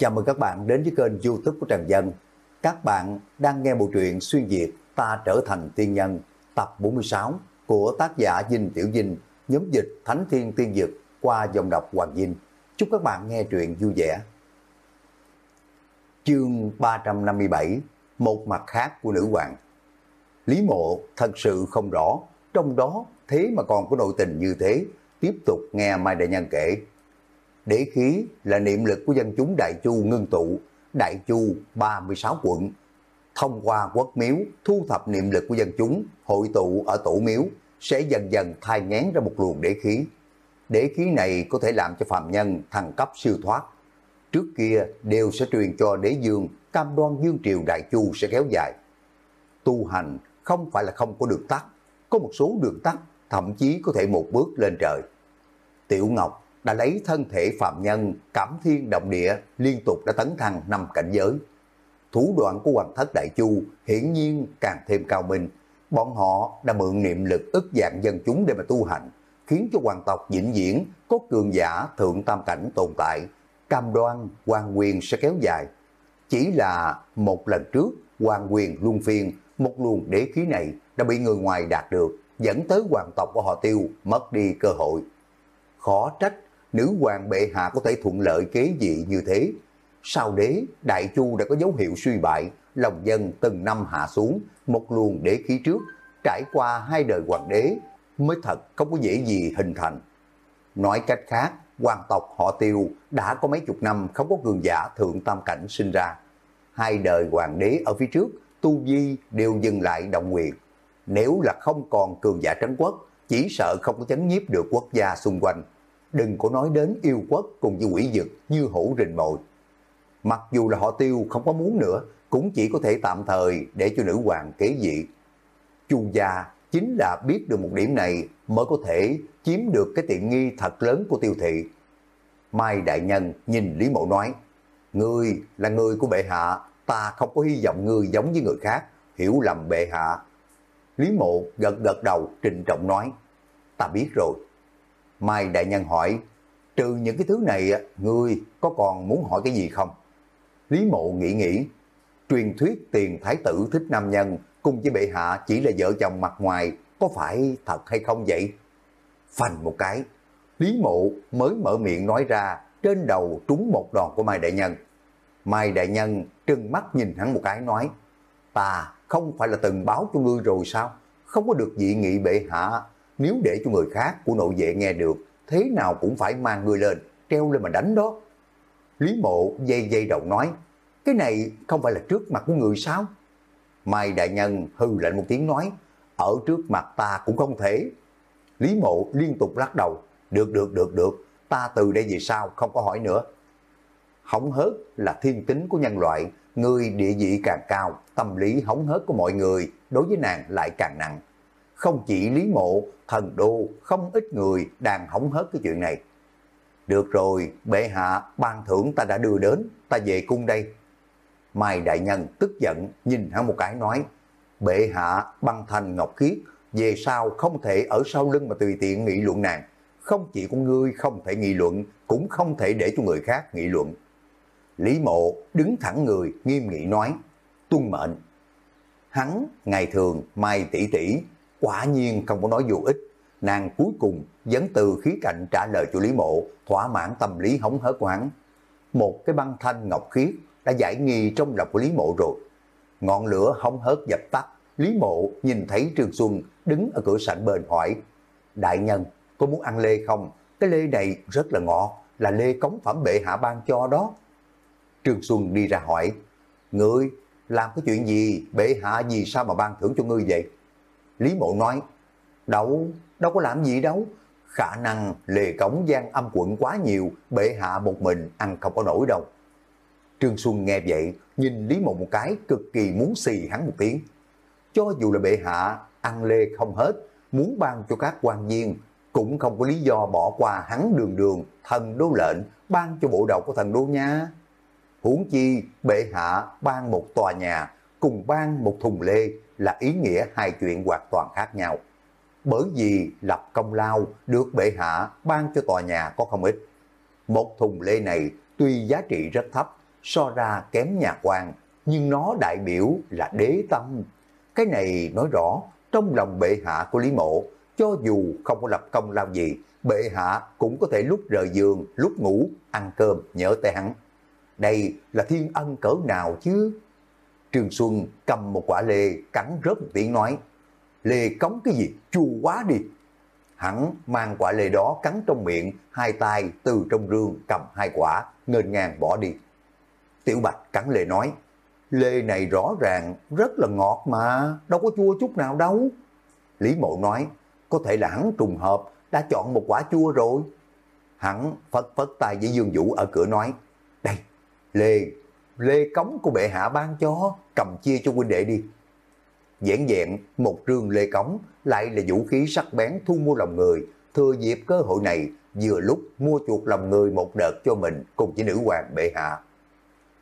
Chào mừng các bạn đến với kênh youtube của Trần Dân. Các bạn đang nghe bộ truyện Xuyên Việt Ta Trở Thành Tiên Nhân tập 46 của tác giả Dinh Tiểu Dinh, nhóm dịch Thánh Thiên Tiên Dực qua dòng đọc Hoàng Dinh. Chúc các bạn nghe truyện vui vẻ. Chương 357 Một mặt khác của nữ hoàng Lý mộ thật sự không rõ, trong đó thế mà còn có nội tình như thế, tiếp tục nghe Mai Đại Nhân kể. Đế khí là niệm lực của dân chúng Đại Chu ngưng tụ, Đại Chu 36 quận. Thông qua quốc miếu, thu thập niệm lực của dân chúng, hội tụ ở tổ miếu, sẽ dần dần thai ngén ra một luồng đế khí. Đế khí này có thể làm cho phạm nhân thăng cấp siêu thoát. Trước kia đều sẽ truyền cho đế dương, cam đoan dương triều Đại Chu sẽ kéo dài. Tu hành không phải là không có đường tắt, có một số đường tắt thậm chí có thể một bước lên trời. Tiểu Ngọc đã lấy thân thể phạm nhân cảm thiên động địa liên tục đã tấn thăng năm cảnh giới. Thủ đoạn của Hoàng thất Đại Chu hiển nhiên càng thêm cao minh. Bọn họ đã mượn niệm lực ức dạng dân chúng để mà tu hành, khiến cho hoàng tộc vĩnh viễn có cường giả thượng tam cảnh tồn tại, cam đoan hoàng quyền sẽ kéo dài. Chỉ là một lần trước, hoàng quyền luân phiên, một luồng đế khí này đã bị người ngoài đạt được, dẫn tới hoàng tộc của họ tiêu mất đi cơ hội. Khó trách nữ hoàng bệ hạ có thể thuận lợi kế dị như thế. Sau đế, Đại Chu đã có dấu hiệu suy bại, lòng dân từng năm hạ xuống, một luồng đế khí trước, trải qua hai đời hoàng đế, mới thật không có dễ gì hình thành. Nói cách khác, hoàng tộc họ tiêu đã có mấy chục năm không có cường giả thượng tam cảnh sinh ra. Hai đời hoàng đế ở phía trước, tu vi đều dừng lại động nguyện. Nếu là không còn cường giả trấn quốc, chỉ sợ không có chấn nhiếp được quốc gia xung quanh đừng có nói đến yêu quốc cùng với quỷ dực như hổ rình mồi. Mặc dù là họ tiêu không có muốn nữa, cũng chỉ có thể tạm thời để cho nữ hoàng kế vị. Chu gia chính là biết được một điểm này mới có thể chiếm được cái tiện nghi thật lớn của tiêu thị. Mai Đại Nhân nhìn Lý Mộ nói, Ngươi là người của bệ hạ, ta không có hy vọng ngươi giống với người khác, hiểu lầm bệ hạ. Lý Mộ gật gật đầu trịnh trọng nói, ta biết rồi. Mai Đại Nhân hỏi, trừ những cái thứ này, ngươi có còn muốn hỏi cái gì không? Lý Mộ nghĩ nghĩ, truyền thuyết tiền thái tử thích nam nhân cùng với bệ hạ chỉ là vợ chồng mặt ngoài, có phải thật hay không vậy? Phành một cái, Lý Mộ mới mở miệng nói ra, trên đầu trúng một đòn của Mai Đại Nhân. Mai Đại Nhân trừng mắt nhìn hắn một cái nói, ta không phải là từng báo cho ngươi rồi sao? Không có được dị nghị bệ hạ, nếu để cho người khác của nội vệ nghe được, thế nào cũng phải mang người lên, treo lên mà đánh đó. Lý mộ dây dây đầu nói, cái này không phải là trước mặt của người sao? Mai đại nhân hư lạnh một tiếng nói, ở trước mặt ta cũng không thể. Lý mộ liên tục lắc đầu, được được được được, ta từ đây về sau không có hỏi nữa. Hóng hớt là thiên tính của nhân loại, người địa vị càng cao, tâm lý hóng hớt của mọi người đối với nàng lại càng nặng không chỉ Lý Mộ, thần đô, không ít người đang hỏng hết cái chuyện này. Được rồi, bệ hạ, ban thưởng ta đã đưa đến, ta về cung đây. Mai Đại Nhân tức giận, nhìn hắn một cái nói, bệ hạ băng thành ngọc khiết, về sau không thể ở sau lưng mà tùy tiện nghị luận nàng. Không chỉ con ngươi không thể nghị luận, cũng không thể để cho người khác nghị luận. Lý mộ đứng thẳng người, nghiêm nghị nói, tuân mệnh. Hắn, ngày thường, mai tỷ tỷ quả nhiên không có nói vô ích. Nàng cuối cùng vẫn từ khí cạnh trả lời cho Lý Mộ, thỏa mãn tâm lý hống hớt của hắn. Một cái băng thanh ngọc khiết đã giải nghi trong lòng của Lý Mộ rồi. Ngọn lửa hống hớt dập tắt, Lý Mộ nhìn thấy Trương Xuân đứng ở cửa sảnh bên hỏi, Đại nhân, có muốn ăn lê không? Cái lê này rất là ngọt, là lê cống phẩm bệ hạ ban cho đó. Trương Xuân đi ra hỏi, Ngươi làm cái chuyện gì, bệ hạ gì sao mà ban thưởng cho ngươi vậy? Lý Mộ nói, đâu, đâu có làm gì đâu, khả năng lề cống gian âm quận quá nhiều, bệ hạ một mình ăn không có nổi đâu. Trương Xuân nghe vậy, nhìn Lý Mộ một cái cực kỳ muốn xì hắn một tiếng. Cho dù là bệ hạ ăn lê không hết, muốn ban cho các quan viên, cũng không có lý do bỏ qua hắn đường đường, thần đô lệnh, ban cho bộ đầu của thần đô nha. Huống chi, bệ hạ ban một tòa nhà, cùng ban một thùng lê, là ý nghĩa hai chuyện hoàn toàn khác nhau. Bởi vì lập công lao được bệ hạ ban cho tòa nhà có không ít. Một thùng lê này tuy giá trị rất thấp, so ra kém nhà quan, nhưng nó đại biểu là đế tâm. Cái này nói rõ, trong lòng bệ hạ của Lý Mộ, cho dù không có lập công lao gì, bệ hạ cũng có thể lúc rời giường, lúc ngủ, ăn cơm, nhớ tới hắn. Đây là thiên ân cỡ nào chứ? Trương Xuân cầm một quả lê cắn rớt một tiếng nói, lê cống cái gì, chua quá đi. Hắn mang quả lê đó cắn trong miệng, hai tay từ trong rương cầm hai quả, ngên ngang bỏ đi. Tiểu Bạch cắn lê nói, lê này rõ ràng rất là ngọt mà, đâu có chua chút nào đâu. Lý Mộ nói, có thể là hắn trùng hợp, đã chọn một quả chua rồi. Hắn phất phất tay với Dương Vũ ở cửa nói, đây, lê, lê cống của bệ hạ ban cho, cầm chia cho huynh đệ đi. Dẻn dẹn một rương lê cống lại là vũ khí sắc bén thu mua lòng người, thừa dịp cơ hội này vừa lúc mua chuột lòng người một đợt cho mình cùng với nữ hoàng bệ hạ.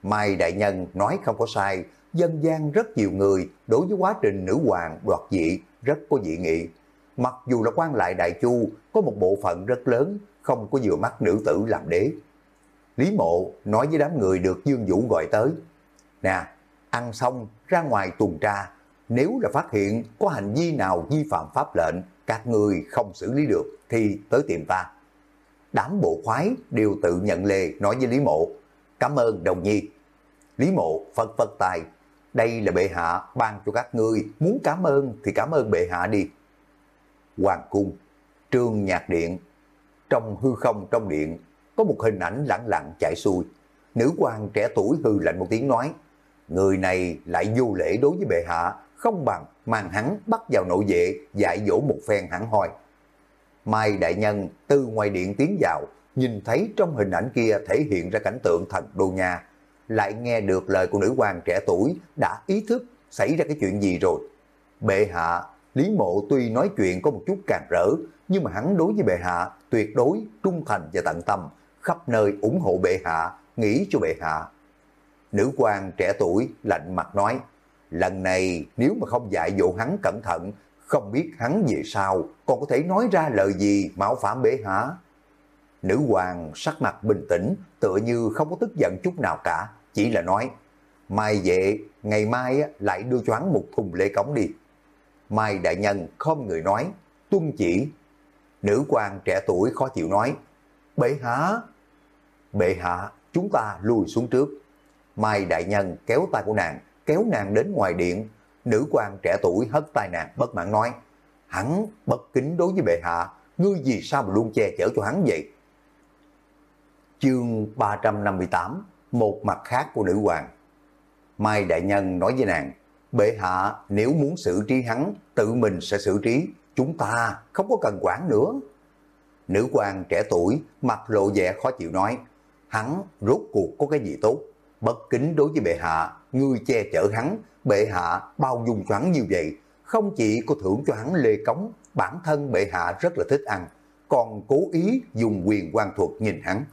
Mai Đại Nhân nói không có sai, dân gian rất nhiều người đối với quá trình nữ hoàng đoạt dị rất có dị nghị. Mặc dù là quan lại Đại Chu có một bộ phận rất lớn không có vừa mắt nữ tử làm đế. Lý Mộ nói với đám người được Dương Vũ gọi tới. Nè, ăn xong ra ngoài tuần tra, nếu là phát hiện có hành vi nào vi phạm pháp lệnh, các người không xử lý được thì tới tìm ta. Đám bộ khoái đều tự nhận lề nói với Lý Mộ. Cảm ơn đồng nhi. Lý Mộ phật phật tài. Đây là bệ hạ ban cho các ngươi. Muốn cảm ơn thì cảm ơn bệ hạ đi. Hoàng cung, trương nhạc điện. Trong hư không trong điện, có một hình ảnh lặng lặng chạy xuôi. Nữ quan trẻ tuổi hư lạnh một tiếng nói. Người này lại vô lễ đối với bệ hạ, không bằng mang hắn bắt vào nội vệ, dạy dỗ một phen hẳn hoi. Mai Đại Nhân từ ngoài điện tiến vào, nhìn thấy trong hình ảnh kia thể hiện ra cảnh tượng thần đô nhà, lại nghe được lời của nữ quan trẻ tuổi đã ý thức xảy ra cái chuyện gì rồi. Bệ hạ, Lý Mộ tuy nói chuyện có một chút càng rỡ, nhưng mà hắn đối với bệ hạ tuyệt đối trung thành và tận tâm, khắp nơi ủng hộ bệ hạ, nghĩ cho bệ hạ. Nữ quan trẻ tuổi lạnh mặt nói, lần này nếu mà không dạy dỗ hắn cẩn thận, không biết hắn về sau còn có thể nói ra lời gì mạo phạm bệ hạ. Nữ hoàng sắc mặt bình tĩnh, tựa như không có tức giận chút nào cả, chỉ là nói, mai về, ngày mai lại đưa cho hắn một thùng lê cống đi. Mai đại nhân không người nói, tuân chỉ. Nữ quan trẻ tuổi khó chịu nói, bệ hạ, bệ hạ, chúng ta lùi xuống trước. Mai đại nhân kéo tay của nàng, kéo nàng đến ngoài điện. Nữ quan trẻ tuổi hất tay nàng bất mãn nói, hắn bất kính đối với bệ hạ, ngươi vì sao mà luôn che chở cho hắn vậy? Chương 358 Một mặt khác của nữ hoàng Mai Đại Nhân nói với nàng Bệ hạ nếu muốn xử trí hắn Tự mình sẽ xử trí Chúng ta không có cần quản nữa Nữ quan trẻ tuổi Mặt lộ vẻ khó chịu nói Hắn rốt cuộc có cái gì tốt Bất kính đối với bệ hạ Ngươi che chở hắn Bệ hạ bao dung cho hắn như vậy Không chỉ có thưởng cho hắn lê cống Bản thân bệ hạ rất là thích ăn Còn cố ý dùng quyền quan thuật nhìn hắn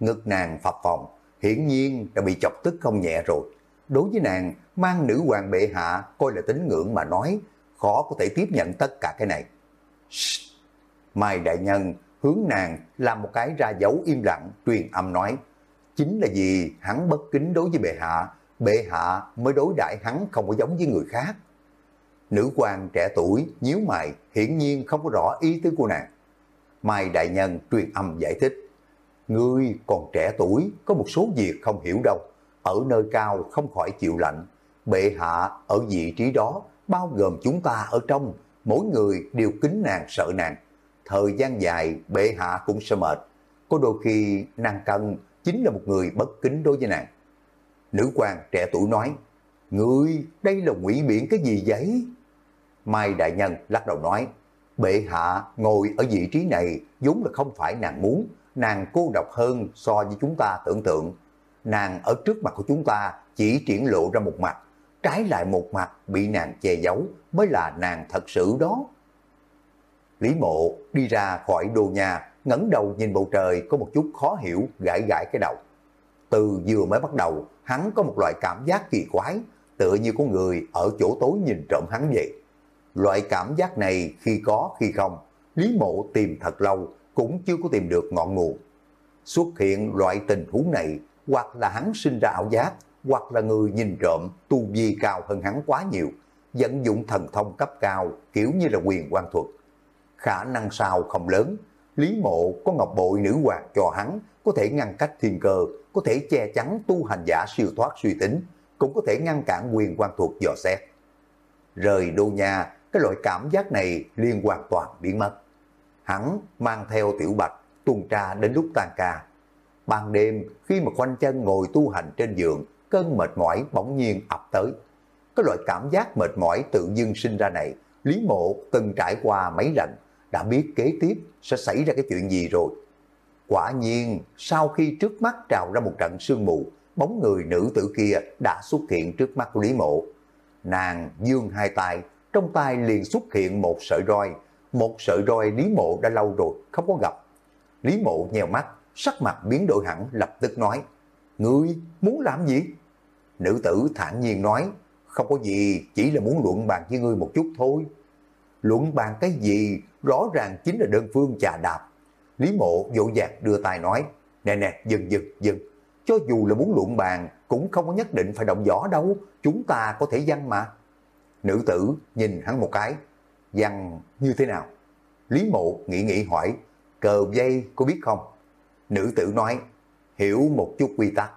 ngực nàng phập phòng, hiển nhiên đã bị chọc tức không nhẹ rồi. Đối với nàng, mang nữ hoàng bệ hạ coi là tính ngưỡng mà nói, khó có thể tiếp nhận tất cả cái này. Mai Đại Nhân hướng nàng làm một cái ra dấu im lặng, truyền âm nói, chính là vì hắn bất kính đối với bệ hạ, bệ hạ mới đối đãi hắn không có giống với người khác. Nữ quan trẻ tuổi, nhíu mày, hiển nhiên không có rõ ý tứ của nàng. Mai Đại Nhân truyền âm giải thích, Ngươi còn trẻ tuổi, có một số việc không hiểu đâu. Ở nơi cao không khỏi chịu lạnh. Bệ hạ ở vị trí đó, bao gồm chúng ta ở trong, mỗi người đều kính nàng sợ nàng. Thời gian dài, bệ hạ cũng sẽ mệt. Có đôi khi nàng cân chính là một người bất kính đối với nàng. Nữ quan trẻ tuổi nói, Ngươi, đây là ngụy biện cái gì vậy? Mai Đại Nhân lắc đầu nói, Bệ hạ ngồi ở vị trí này vốn là không phải nàng muốn, nàng cô độc hơn so với chúng ta tưởng tượng. Nàng ở trước mặt của chúng ta chỉ triển lộ ra một mặt, trái lại một mặt bị nàng che giấu mới là nàng thật sự đó. Lý mộ đi ra khỏi đồ nhà, ngẩng đầu nhìn bầu trời có một chút khó hiểu, gãi gãi cái đầu. Từ vừa mới bắt đầu, hắn có một loại cảm giác kỳ quái, tựa như có người ở chỗ tối nhìn trộm hắn vậy. Loại cảm giác này khi có khi không, Lý mộ tìm thật lâu cũng chưa có tìm được ngọn nguồn. Xuất hiện loại tình huống này, hoặc là hắn sinh ra ảo giác, hoặc là người nhìn trộm tu vi cao hơn hắn quá nhiều, vận dụng thần thông cấp cao kiểu như là quyền quan thuật. Khả năng sao không lớn, Lý Mộ có ngọc bội nữ hoàng cho hắn, có thể ngăn cách thiên cơ, có thể che chắn tu hành giả siêu thoát suy tính, cũng có thể ngăn cản quyền quan thuộc dò xét. Rời đô nhà, cái loại cảm giác này liên hoàn toàn biến mất. Hắn mang theo tiểu bạch tuần tra đến lúc tan ca. Ban đêm, khi mà khoanh chân ngồi tu hành trên giường, cơn mệt mỏi bỗng nhiên ập tới. Cái loại cảm giác mệt mỏi tự dưng sinh ra này, Lý Mộ từng trải qua mấy lần, đã biết kế tiếp sẽ xảy ra cái chuyện gì rồi. Quả nhiên, sau khi trước mắt trào ra một trận sương mù, bóng người nữ tử kia đã xuất hiện trước mắt của Lý Mộ. Nàng dương hai tay, trong tay liền xuất hiện một sợi roi. Một sợi roi Lý Mộ đã lâu rồi, không có gặp. Lý Mộ nhèo mắt, sắc mặt biến đổi hẳn lập tức nói, Ngươi muốn làm gì? Nữ tử thản nhiên nói, không có gì, chỉ là muốn luận bàn với ngươi một chút thôi. Luận bàn cái gì, rõ ràng chính là đơn phương trà đạp. Lý mộ dỗ dạc đưa tay nói, nè nè, dừng dừng dừng, cho dù là muốn luận bàn, cũng không có nhất định phải động võ đâu, chúng ta có thể văn mà. Nữ tử nhìn hắn một cái, văn như thế nào? Lý mộ nghĩ nghĩ hỏi, cờ dây có biết không? Nữ tử nói, hiểu một chút quy tắc.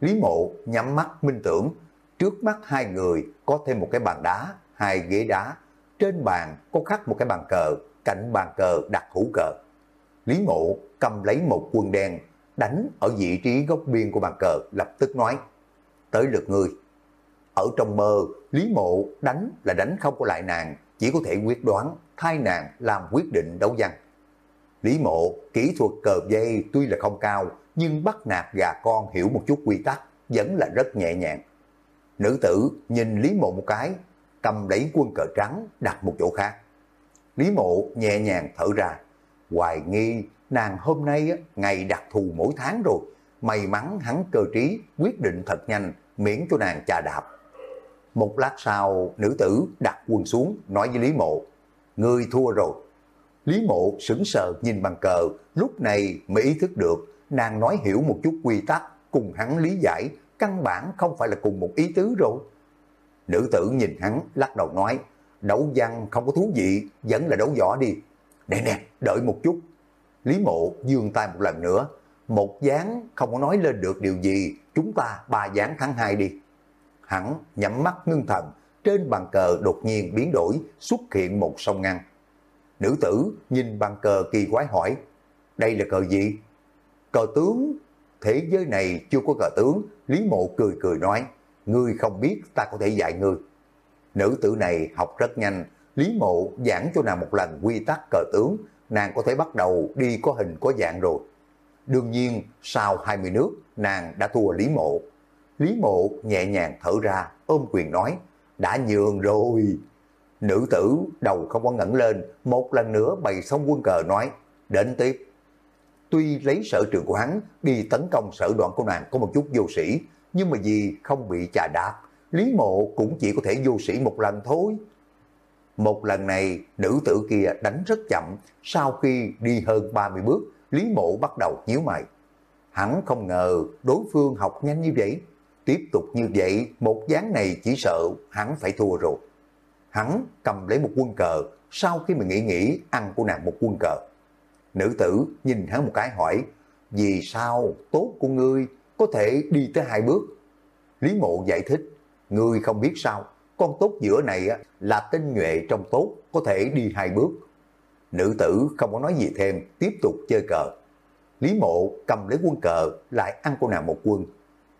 Lý mộ nhắm mắt minh tưởng, trước mắt hai người có thêm một cái bàn đá, hai ghế đá, trên bàn có khắc một cái bàn cờ, cạnh bàn cờ đặt hũ cờ. Lý mộ cầm lấy một quân đen, đánh ở vị trí góc biên của bàn cờ, lập tức nói, tới lượt người. Ở trong mơ, Lý mộ đánh là đánh không có lại nàng, chỉ có thể quyết đoán, thay nàng làm quyết định đấu văn. Lý mộ, kỹ thuật cờ dây tuy là không cao, nhưng bắt nạt gà con hiểu một chút quy tắc, vẫn là rất nhẹ nhàng. Nữ tử nhìn Lý mộ một cái, cầm lấy quân cờ trắng đặt một chỗ khác. Lý mộ nhẹ nhàng thở ra, hoài nghi nàng hôm nay ngày đặc thù mỗi tháng rồi, may mắn hắn cơ trí quyết định thật nhanh miễn cho nàng trà đạp. Một lát sau, nữ tử đặt quân xuống nói với Lý mộ, người thua rồi. Lý mộ sững sờ nhìn bằng cờ, lúc này mới ý thức được, nàng nói hiểu một chút quy tắc, cùng hắn lý giải, căn bản không phải là cùng một ý tứ rồi. Nữ tử nhìn hắn, lắc đầu nói, đấu văn không có thú vị, vẫn là đấu võ đi. Nè nè, đợi một chút. Lý mộ dương tay một lần nữa, một dáng không có nói lên được điều gì, chúng ta ba dáng thắng hai đi. Hắn nhắm mắt ngưng thần, trên bàn cờ đột nhiên biến đổi, xuất hiện một sông ngăn. Nữ tử nhìn bàn cờ kỳ quái hỏi, đây là cờ gì? Cờ tướng, thế giới này chưa có cờ tướng, Lý Mộ cười cười nói, ngươi không biết ta có thể dạy ngươi. Nữ tử này học rất nhanh, Lý Mộ giảng cho nàng một lần quy tắc cờ tướng, nàng có thể bắt đầu đi có hình có dạng rồi. Đương nhiên, sau 20 nước, nàng đã thua Lý Mộ. Lý Mộ nhẹ nhàng thở ra, ôm quyền nói, đã nhường rồi. Nữ tử đầu không có ngẩng lên, một lần nữa bày xong quân cờ nói, đến tiếp. Tuy lấy sở trường của hắn đi tấn công sở đoạn của nàng có một chút vô sĩ, nhưng mà vì không bị trà đạp, Lý Mộ cũng chỉ có thể vô sĩ một lần thôi. Một lần này, nữ tử kia đánh rất chậm, sau khi đi hơn 30 bước, Lý Mộ bắt đầu nhíu mày. Hắn không ngờ đối phương học nhanh như vậy. Tiếp tục như vậy, một dáng này chỉ sợ hắn phải thua rồi. Hắn cầm lấy một quân cờ, sau khi mình nghĩ nghĩ ăn của nàng một quân cờ. Nữ tử nhìn hắn một cái hỏi, vì sao tốt của ngươi có thể đi tới hai bước? Lý mộ giải thích, người không biết sao, con tốt giữa này là tinh nhuệ trong tốt, có thể đi hai bước. Nữ tử không có nói gì thêm, tiếp tục chơi cờ. Lý mộ cầm lấy quân cờ, lại ăn cô nàng một quân.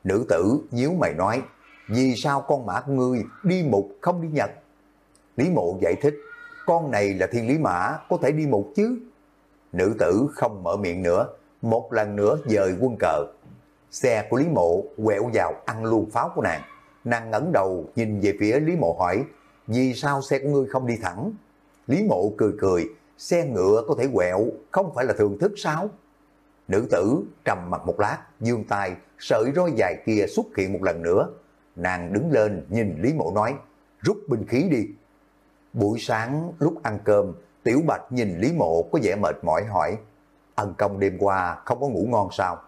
Nữ tử nhíu mày nói, vì sao con mã của ngươi đi mục không đi nhật? Lý mộ giải thích, con này là thiên lý mã, có thể đi mục chứ. Nữ tử không mở miệng nữa, một lần nữa dời quân cờ. Xe của Lý mộ quẹo vào ăn luôn pháo của nàng. Nàng ngẩng đầu nhìn về phía Lý mộ hỏi, vì sao xe của ngươi không đi thẳng? Lý mộ cười cười, xe ngựa có thể quẹo, không phải là thường thức sao? Nữ tử trầm mặt một lát, dương tay, sợi roi dài kia xuất hiện một lần nữa. Nàng đứng lên nhìn Lý Mộ nói, rút binh khí đi. Buổi sáng lúc ăn cơm, Tiểu Bạch nhìn Lý Mộ có vẻ mệt mỏi hỏi, ân công đêm qua không có ngủ ngon sao?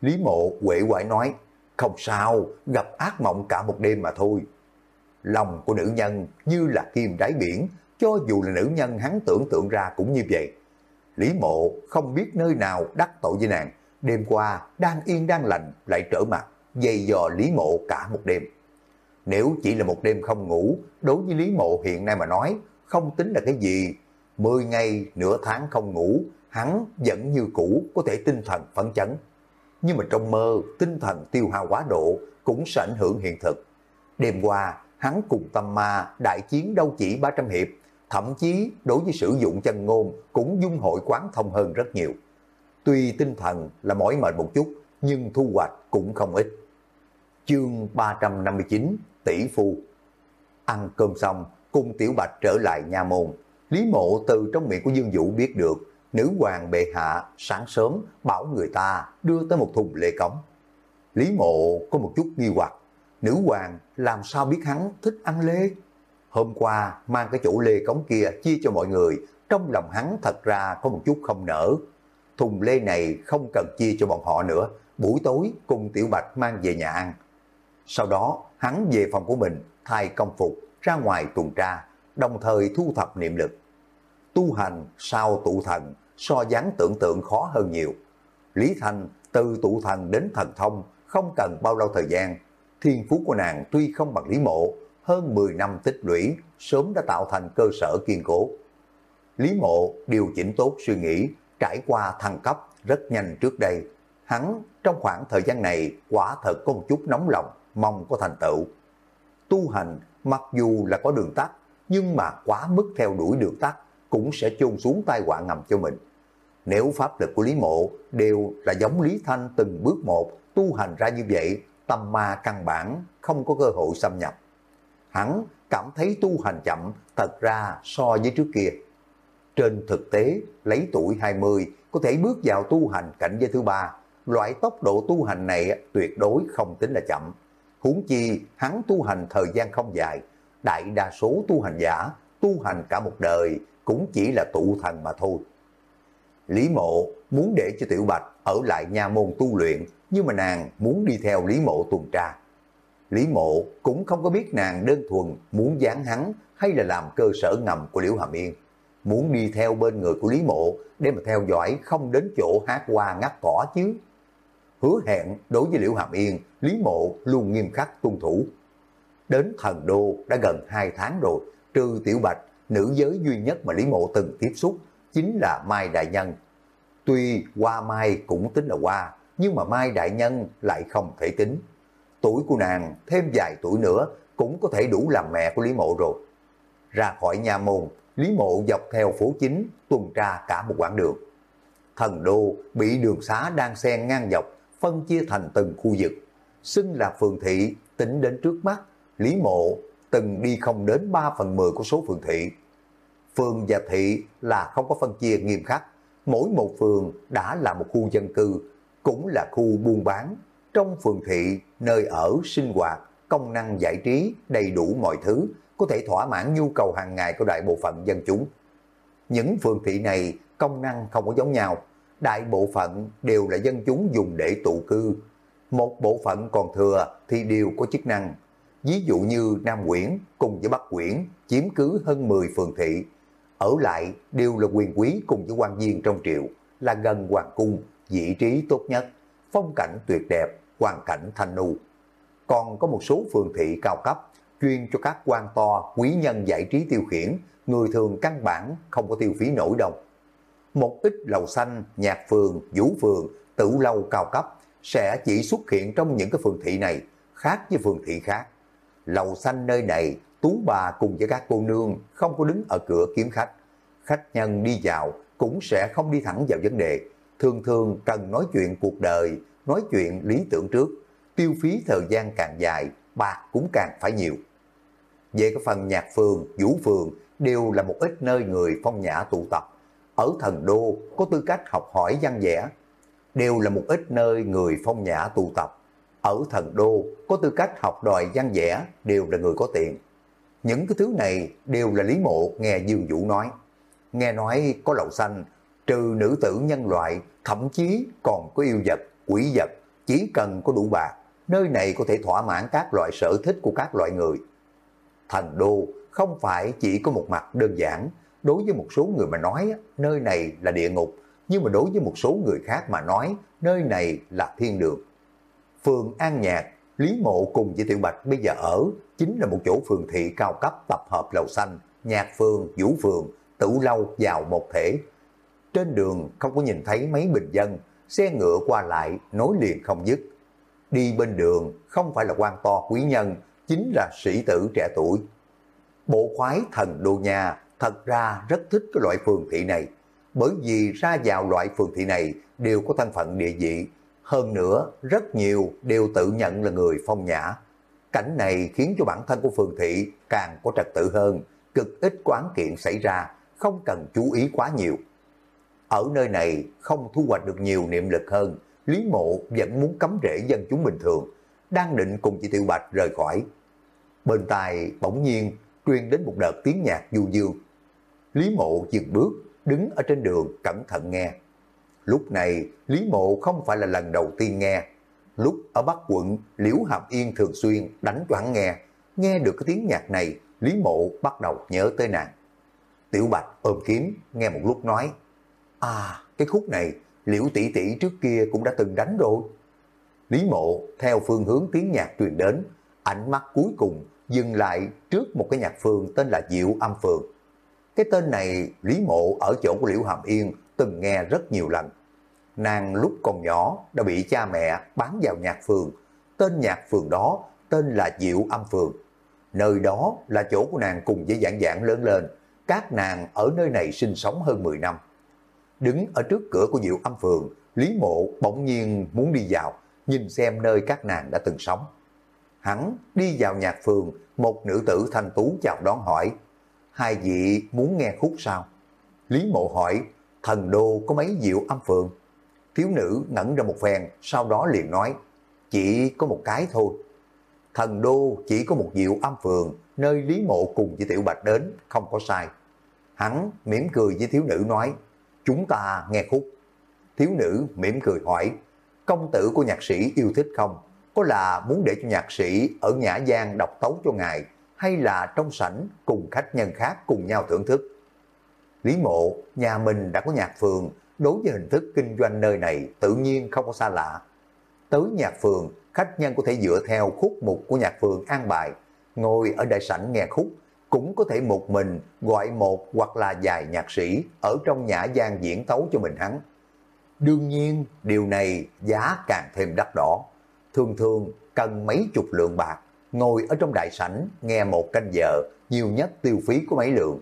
Lý mộ quệ quại nói, không sao, gặp ác mộng cả một đêm mà thôi. Lòng của nữ nhân như là kim đáy biển, cho dù là nữ nhân hắn tưởng tượng ra cũng như vậy. Lý mộ không biết nơi nào đắc tội với nàng, đêm qua đang yên đang lành lại trở mặt, dày dò Lý mộ cả một đêm. Nếu chỉ là một đêm không ngủ, đối với Lý mộ hiện nay mà nói, không tính là cái gì. Mười ngày, nửa tháng không ngủ, hắn vẫn như cũ có thể tinh thần phấn chấn. Nhưng mà trong mơ, tinh thần tiêu hao quá độ cũng sẽ ảnh hưởng hiện thực. Đêm qua, hắn cùng tâm ma đại chiến đâu chỉ 300 hiệp, thậm chí đối với sử dụng chân ngôn cũng dung hội quán thông hơn rất nhiều. Tuy tinh thần là mỏi mệt một chút, nhưng thu hoạch cũng không ít. Chương 359 Tỷ Phu Ăn cơm xong, cùng Tiểu Bạch trở lại nhà môn. Lý mộ từ trong miệng của Dương Vũ biết được, nữ hoàng bệ hạ sáng sớm bảo người ta đưa tới một thùng lê cống. Lý mộ có một chút nghi hoặc, nữ hoàng làm sao biết hắn thích ăn lê? Hôm qua mang cái chỗ lê cống kia chia cho mọi người, trong lòng hắn thật ra có một chút không nở. Thùng lê này không cần chia cho bọn họ nữa, buổi tối cùng Tiểu Bạch mang về nhà ăn. Sau đó hắn về phòng của mình, thay công phục, ra ngoài tuần tra, đồng thời thu thập niệm lực. Tu hành sau tụ thần so dáng tưởng tượng khó hơn nhiều. Lý Thanh từ tụ thần đến thần thông không cần bao lâu thời gian. Thiên phú của nàng tuy không bằng Lý Mộ, hơn 10 năm tích lũy sớm đã tạo thành cơ sở kiên cố. Lý Mộ điều chỉnh tốt suy nghĩ, trải qua thăng cấp rất nhanh trước đây. Hắn trong khoảng thời gian này quả thật có một chút nóng lòng, mong có thành tựu. Tu hành mặc dù là có đường tắt, nhưng mà quá mức theo đuổi đường tắt cũng sẽ chôn xuống tai họa ngầm cho mình. Nếu pháp lực của Lý Mộ đều là giống Lý Thanh từng bước một tu hành ra như vậy, tâm ma căn bản không có cơ hội xâm nhập. Hắn cảm thấy tu hành chậm thật ra so với trước kia. Trên thực tế, lấy tuổi 20 có thể bước vào tu hành cảnh giới thứ ba, loại tốc độ tu hành này tuyệt đối không tính là chậm. Huống chi hắn tu hành thời gian không dài, đại đa số tu hành giả tu hành cả một đời cũng chỉ là tụ thần mà thôi. Lý Mộ muốn để cho Tiểu Bạch ở lại nhà môn tu luyện, nhưng mà nàng muốn đi theo Lý Mộ tuần tra. Lý Mộ cũng không có biết nàng đơn thuần muốn gián hắn hay là làm cơ sở ngầm của Liễu Hàm Yên. Muốn đi theo bên người của Lý Mộ để mà theo dõi không đến chỗ hát hoa ngắt cỏ chứ. Hứa hẹn đối với Liễu Hàm Yên, Lý Mộ luôn nghiêm khắc tuân thủ. Đến thần đô đã gần 2 tháng rồi, trừ Tiểu Bạch, nữ giới duy nhất mà Lý Mộ từng tiếp xúc chính là Mai Đại Nhân. Tuy qua Mai cũng tính là qua, nhưng mà Mai Đại Nhân lại không thể tính. Tuổi của nàng thêm vài tuổi nữa cũng có thể đủ làm mẹ của Lý Mộ rồi. Ra khỏi nhà môn, Lý Mộ dọc theo phố chính tuần tra cả một quãng đường. Thần đô bị đường xá đang xen ngang dọc, phân chia thành từng khu vực. Xưng là phường thị, tính đến trước mắt, Lý Mộ từng đi không đến 3 phần 10 của số phường thị. Phường và thị là không có phân chia nghiêm khắc, mỗi một phường đã là một khu dân cư, cũng là khu buôn bán. Trong phường thị, nơi ở, sinh hoạt, công năng giải trí, đầy đủ mọi thứ, có thể thỏa mãn nhu cầu hàng ngày của đại bộ phận dân chúng. Những phường thị này công năng không có giống nhau, đại bộ phận đều là dân chúng dùng để tụ cư. Một bộ phận còn thừa thì đều có chức năng. Ví dụ như Nam Quyển cùng với Bắc Quyển chiếm cứ hơn 10 phường thị, ở lại đều là quyền quý cùng với quan viên trong triệu, là gần hoàng cung, vị trí tốt nhất, phong cảnh tuyệt đẹp, hoàn cảnh thanh nu. Còn có một số phường thị cao cấp, chuyên cho các quan to, quý nhân giải trí tiêu khiển, người thường căn bản không có tiêu phí nổi đâu. Một ít lầu xanh, nhạc phường, vũ phường, tử lâu cao cấp sẽ chỉ xuất hiện trong những cái phường thị này, khác với phường thị khác. Lầu xanh nơi này tú bà cùng với các cô nương không có đứng ở cửa kiếm khách. Khách nhân đi vào cũng sẽ không đi thẳng vào vấn đề, thường thường cần nói chuyện cuộc đời, nói chuyện lý tưởng trước, tiêu phí thời gian càng dài, bạc cũng càng phải nhiều. Về cái phần nhạc phường, vũ phường đều là một ít nơi người phong nhã tụ tập. Ở thần đô có tư cách học hỏi văn vẽ, đều là một ít nơi người phong nhã tụ tập. Ở thần đô có tư cách học đòi văn vẽ đều là người có tiền. Những cái thứ này đều là Lý Mộ nghe Dương Vũ nói. Nghe nói có lậu xanh, trừ nữ tử nhân loại, thậm chí còn có yêu vật, quỷ vật, chỉ cần có đủ bạc, nơi này có thể thỏa mãn các loại sở thích của các loại người. Thành đô không phải chỉ có một mặt đơn giản, đối với một số người mà nói nơi này là địa ngục, nhưng mà đối với một số người khác mà nói nơi này là thiên đường. Phường An Nhạc, Lý Mộ cùng với Tiểu Bạch bây giờ ở chính là một chỗ phường thị cao cấp tập hợp lầu xanh, nhạc phường, vũ phường, tử lâu vào một thể. Trên đường không có nhìn thấy mấy bình dân, xe ngựa qua lại nối liền không dứt. Đi bên đường không phải là quan to quý nhân, chính là sĩ tử trẻ tuổi. Bộ khoái thần đô nhà thật ra rất thích cái loại phường thị này, bởi vì ra vào loại phường thị này đều có thân phận địa vị, hơn nữa rất nhiều đều tự nhận là người phong nhã. Cảnh này khiến cho bản thân của phường thị càng có trật tự hơn, cực ít quán kiện xảy ra, không cần chú ý quá nhiều. Ở nơi này không thu hoạch được nhiều niệm lực hơn, Lý Mộ vẫn muốn cấm rễ dân chúng bình thường, đang định cùng chị Tiểu Bạch rời khỏi. Bên tai bỗng nhiên truyền đến một đợt tiếng nhạc du dương. Lý Mộ dừng bước, đứng ở trên đường cẩn thận nghe. Lúc này, Lý Mộ không phải là lần đầu tiên nghe. Lúc ở Bắc quận, Liễu Hàm Yên thường xuyên đánh cho hắn nghe. Nghe được cái tiếng nhạc này, Lý Mộ bắt đầu nhớ tới nàng. Tiểu Bạch ôm kiếm, nghe một lúc nói, À, cái khúc này, Liễu tỷ tỷ trước kia cũng đã từng đánh rồi. Lý Mộ theo phương hướng tiếng nhạc truyền đến, ánh mắt cuối cùng dừng lại trước một cái nhạc phường tên là Diệu Âm Phường. Cái tên này Lý Mộ ở chỗ của Liễu Hàm Yên từng nghe rất nhiều lần. Nàng lúc còn nhỏ đã bị cha mẹ bán vào nhạc phường. Tên nhạc phường đó tên là Diệu Âm Phường. Nơi đó là chỗ của nàng cùng với dạng dạng lớn lên. Các nàng ở nơi này sinh sống hơn 10 năm. Đứng ở trước cửa của Diệu Âm Phường, Lý Mộ bỗng nhiên muốn đi vào, nhìn xem nơi các nàng đã từng sống. Hắn đi vào nhạc phường, một nữ tử thanh tú chào đón hỏi, hai vị muốn nghe khúc sao? Lý Mộ hỏi, thần đô có mấy diệu âm phường? Thiếu nữ ngẩn ra một phen, sau đó liền nói, chỉ có một cái thôi. Thần đô chỉ có một diệu âm phường, nơi Lý Mộ cùng với Tiểu Bạch đến, không có sai. Hắn mỉm cười với thiếu nữ nói, chúng ta nghe khúc. Thiếu nữ mỉm cười hỏi, công tử của nhạc sĩ yêu thích không? Có là muốn để cho nhạc sĩ ở Nhã Giang đọc tấu cho ngài, hay là trong sảnh cùng khách nhân khác cùng nhau thưởng thức? Lý mộ, nhà mình đã có nhạc phường, đối với hình thức kinh doanh nơi này tự nhiên không có xa lạ. Tới nhạc phường, khách nhân có thể dựa theo khúc mục của nhạc phường an bài, ngồi ở đại sảnh nghe khúc, cũng có thể một mình gọi một hoặc là vài nhạc sĩ ở trong nhã gian diễn tấu cho mình hắn. Đương nhiên, điều này giá càng thêm đắt đỏ. Thường thường cần mấy chục lượng bạc, ngồi ở trong đại sảnh nghe một canh giờ, nhiều nhất tiêu phí của mấy lượng.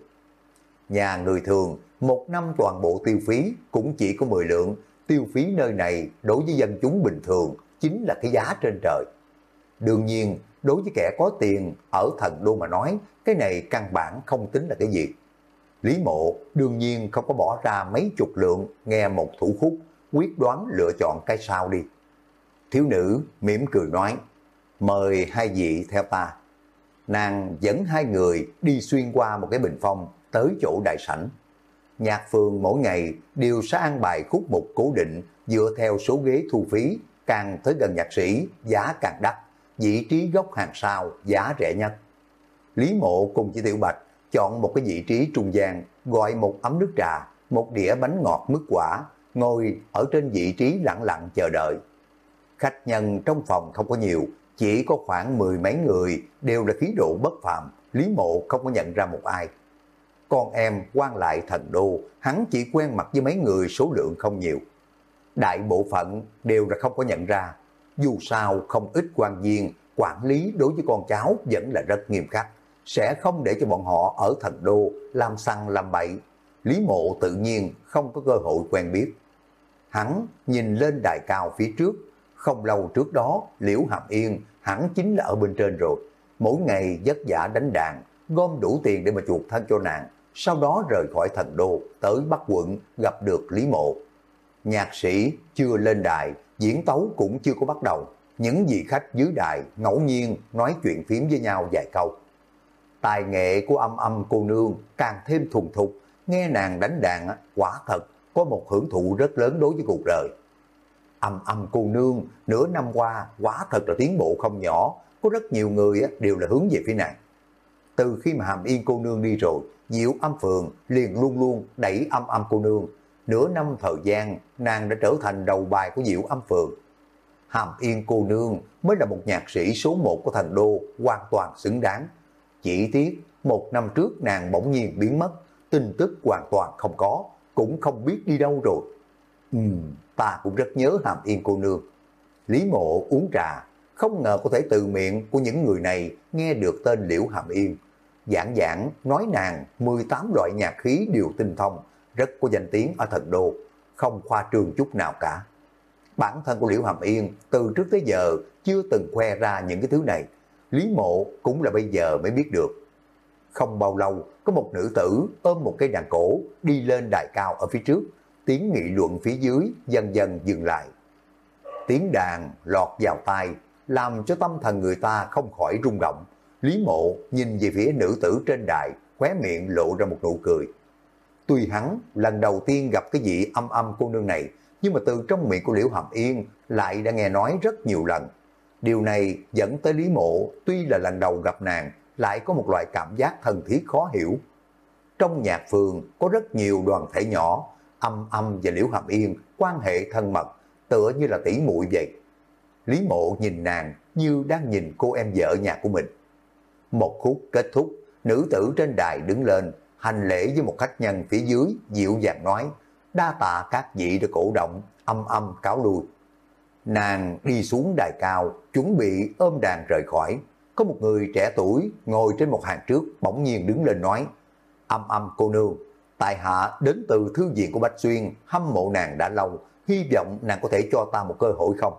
Nhà người thường, một năm toàn bộ tiêu phí cũng chỉ có 10 lượng, tiêu phí nơi này đối với dân chúng bình thường chính là cái giá trên trời. Đương nhiên, đối với kẻ có tiền ở thần đô mà nói, cái này căn bản không tính là cái gì. Lý mộ đương nhiên không có bỏ ra mấy chục lượng nghe một thủ khúc, quyết đoán lựa chọn cái sao đi. Thiếu nữ mỉm cười nói, mời hai vị theo ta. Nàng dẫn hai người đi xuyên qua một cái bình phong tới chỗ đại sảnh. Nhạc phường mỗi ngày đều sẽ an bài khúc mục cố định dựa theo số ghế thu phí, càng tới gần nhạc sĩ, giá càng đắt, vị trí góc hàng sau, giá rẻ nhất. Lý Mộ cùng chị Tiểu Bạch chọn một cái vị trí trung gian, gọi một ấm nước trà, một đĩa bánh ngọt mứt quả, ngồi ở trên vị trí lặng lặng chờ đợi. Khách nhân trong phòng không có nhiều, chỉ có khoảng mười mấy người đều là khí độ bất phàm, Lý Mộ không có nhận ra một ai. Con em quan lại thần đô, hắn chỉ quen mặt với mấy người số lượng không nhiều. Đại bộ phận đều là không có nhận ra, dù sao không ít quan viên, quản lý đối với con cháu vẫn là rất nghiêm khắc, sẽ không để cho bọn họ ở thần đô làm săn làm bậy. Lý mộ tự nhiên không có cơ hội quen biết. Hắn nhìn lên đài cao phía trước, không lâu trước đó Liễu Hàm Yên hẳn chính là ở bên trên rồi. Mỗi ngày vất vả đánh đàn, gom đủ tiền để mà chuộc thân cho nàng, sau đó rời khỏi thần đô tới Bắc quận gặp được Lý Mộ. Nhạc sĩ chưa lên đài, diễn tấu cũng chưa có bắt đầu. Những vị khách dưới đài ngẫu nhiên nói chuyện phím với nhau vài câu. Tài nghệ của âm âm cô nương càng thêm thuần thục, nghe nàng đánh đàn quả thật có một hưởng thụ rất lớn đối với cuộc đời. Âm âm cô nương, nửa năm qua quá thật là tiến bộ không nhỏ, có rất nhiều người đều là hướng về phía nàng. Từ khi mà Hàm Yên cô nương đi rồi, Diệu âm phượng liền luôn luôn đẩy âm âm cô nương. Nửa năm thời gian, nàng đã trở thành đầu bài của Diệu âm phượng Hàm Yên cô nương mới là một nhạc sĩ số một của thành đô, hoàn toàn xứng đáng. Chỉ tiếc, một năm trước nàng bỗng nhiên biến mất, tin tức hoàn toàn không có, cũng không biết đi đâu rồi. Ừ, ta cũng rất nhớ Hàm Yên cô nương. Lý mộ uống trà, không ngờ có thể từ miệng của những người này nghe được tên Liễu Hàm Yên. Giảng giảng nói nàng 18 loại nhạc khí đều tinh thông, rất có danh tiếng ở thần đô, không khoa trương chút nào cả. Bản thân của Liễu Hàm Yên từ trước tới giờ chưa từng khoe ra những cái thứ này. Lý mộ cũng là bây giờ mới biết được. Không bao lâu, có một nữ tử ôm một cây đàn cổ đi lên đài cao ở phía trước, tiếng nghị luận phía dưới dần dần dừng lại. Tiếng đàn lọt vào tai, làm cho tâm thần người ta không khỏi rung động. Lý mộ nhìn về phía nữ tử trên đài, khóe miệng lộ ra một nụ cười. Tuy hắn lần đầu tiên gặp cái vị âm âm cô nương này, nhưng mà từ trong miệng của Liễu Hàm Yên lại đã nghe nói rất nhiều lần. Điều này dẫn tới Lý Mộ tuy là lần đầu gặp nàng, lại có một loại cảm giác thân thiết khó hiểu. Trong nhạc phường có rất nhiều đoàn thể nhỏ, âm âm và Liễu Hàm Yên quan hệ thân mật, tựa như là tỷ muội vậy. Lý Mộ nhìn nàng như đang nhìn cô em vợ nhà của mình. Một khúc kết thúc, nữ tử trên đài đứng lên, hành lễ với một khách nhân phía dưới, dịu dàng nói, đa tạ các vị đã cổ động, âm âm cáo lui. Nàng đi xuống đài cao, chuẩn bị ôm đàn rời khỏi. Có một người trẻ tuổi ngồi trên một hàng trước, bỗng nhiên đứng lên nói, âm âm cô nương, tại hạ đến từ thư viện của Bách Xuyên, hâm mộ nàng đã lâu, hy vọng nàng có thể cho ta một cơ hội không?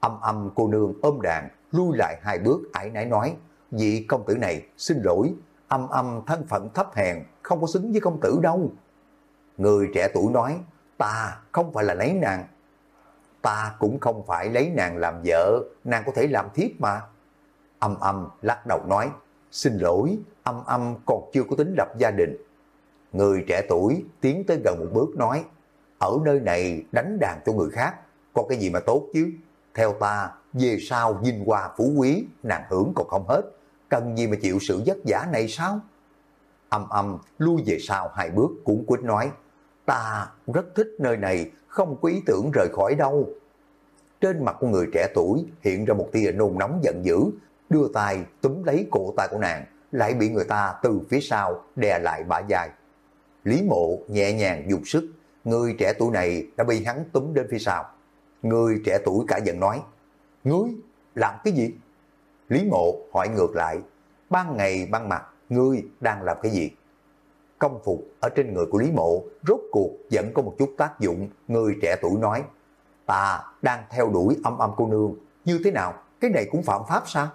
Âm âm cô nương ôm đàn, lui lại hai bước ải nãy nói, vị công tử này xin lỗi, âm âm thân phận thấp hèn, không có xứng với công tử đâu. Người trẻ tuổi nói, ta không phải là lấy nàng. Ta cũng không phải lấy nàng làm vợ, nàng có thể làm thiếp mà. Âm âm lắc đầu nói, xin lỗi, âm âm còn chưa có tính lập gia đình. Người trẻ tuổi tiến tới gần một bước nói, ở nơi này đánh đàn cho người khác, có cái gì mà tốt chứ? Theo ta, về sau vinh hoa phú quý, nàng hưởng còn không hết, cần gì mà chịu sự vất vả này sao? Âm âm lui về sau hai bước cũng quýt nói, ta rất thích nơi này, không có ý tưởng rời khỏi đâu. Trên mặt của người trẻ tuổi hiện ra một tia nôn nóng giận dữ, đưa tay túm lấy cổ tay của nàng, lại bị người ta từ phía sau đè lại bả dài. Lý mộ nhẹ nhàng dùng sức, người trẻ tuổi này đã bị hắn túm đến phía sau. Người trẻ tuổi cả giận nói, Ngươi làm cái gì? Lý mộ hỏi ngược lại, ban ngày ban mặt, ngươi đang làm cái gì? Công phục ở trên người của Lý mộ rốt cuộc vẫn có một chút tác dụng, người trẻ tuổi nói, ta đang theo đuổi âm âm cô nương, như thế nào? Cái này cũng phạm pháp sao?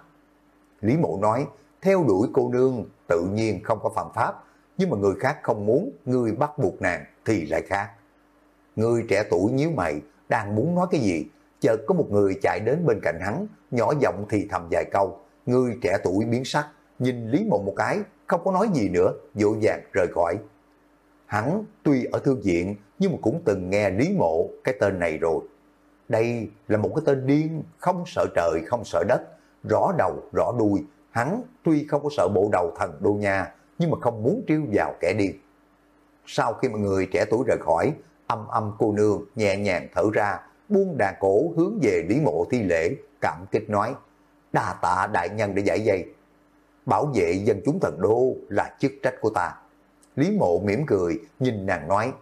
Lý mộ nói, theo đuổi cô nương tự nhiên không có phạm pháp, nhưng mà người khác không muốn, người bắt buộc nàng thì lại khác. Người trẻ tuổi nhíu mày, đang muốn nói cái gì, chợt có một người chạy đến bên cạnh hắn, nhỏ giọng thì thầm vài câu, người trẻ tuổi biến sắc, nhìn Lý Mộng một cái, không có nói gì nữa, dỗ dàng rời khỏi. Hắn tuy ở thư viện, nhưng mà cũng từng nghe Lý Mộ cái tên này rồi. Đây là một cái tên điên, không sợ trời, không sợ đất, rõ đầu, rõ đuôi. Hắn tuy không có sợ bộ đầu thần đô nha, nhưng mà không muốn trêu vào kẻ điên. Sau khi mọi người trẻ tuổi rời khỏi, âm âm cô nương nhẹ nhàng thở ra, buông đà cổ hướng về Lý Mộ thi lễ, cảm kích nói, đa tạ đại nhân để giải dây. Bảo vệ dân chúng thần đô là chức trách của ta. Lý Mộ mỉm cười, nhìn nàng nói,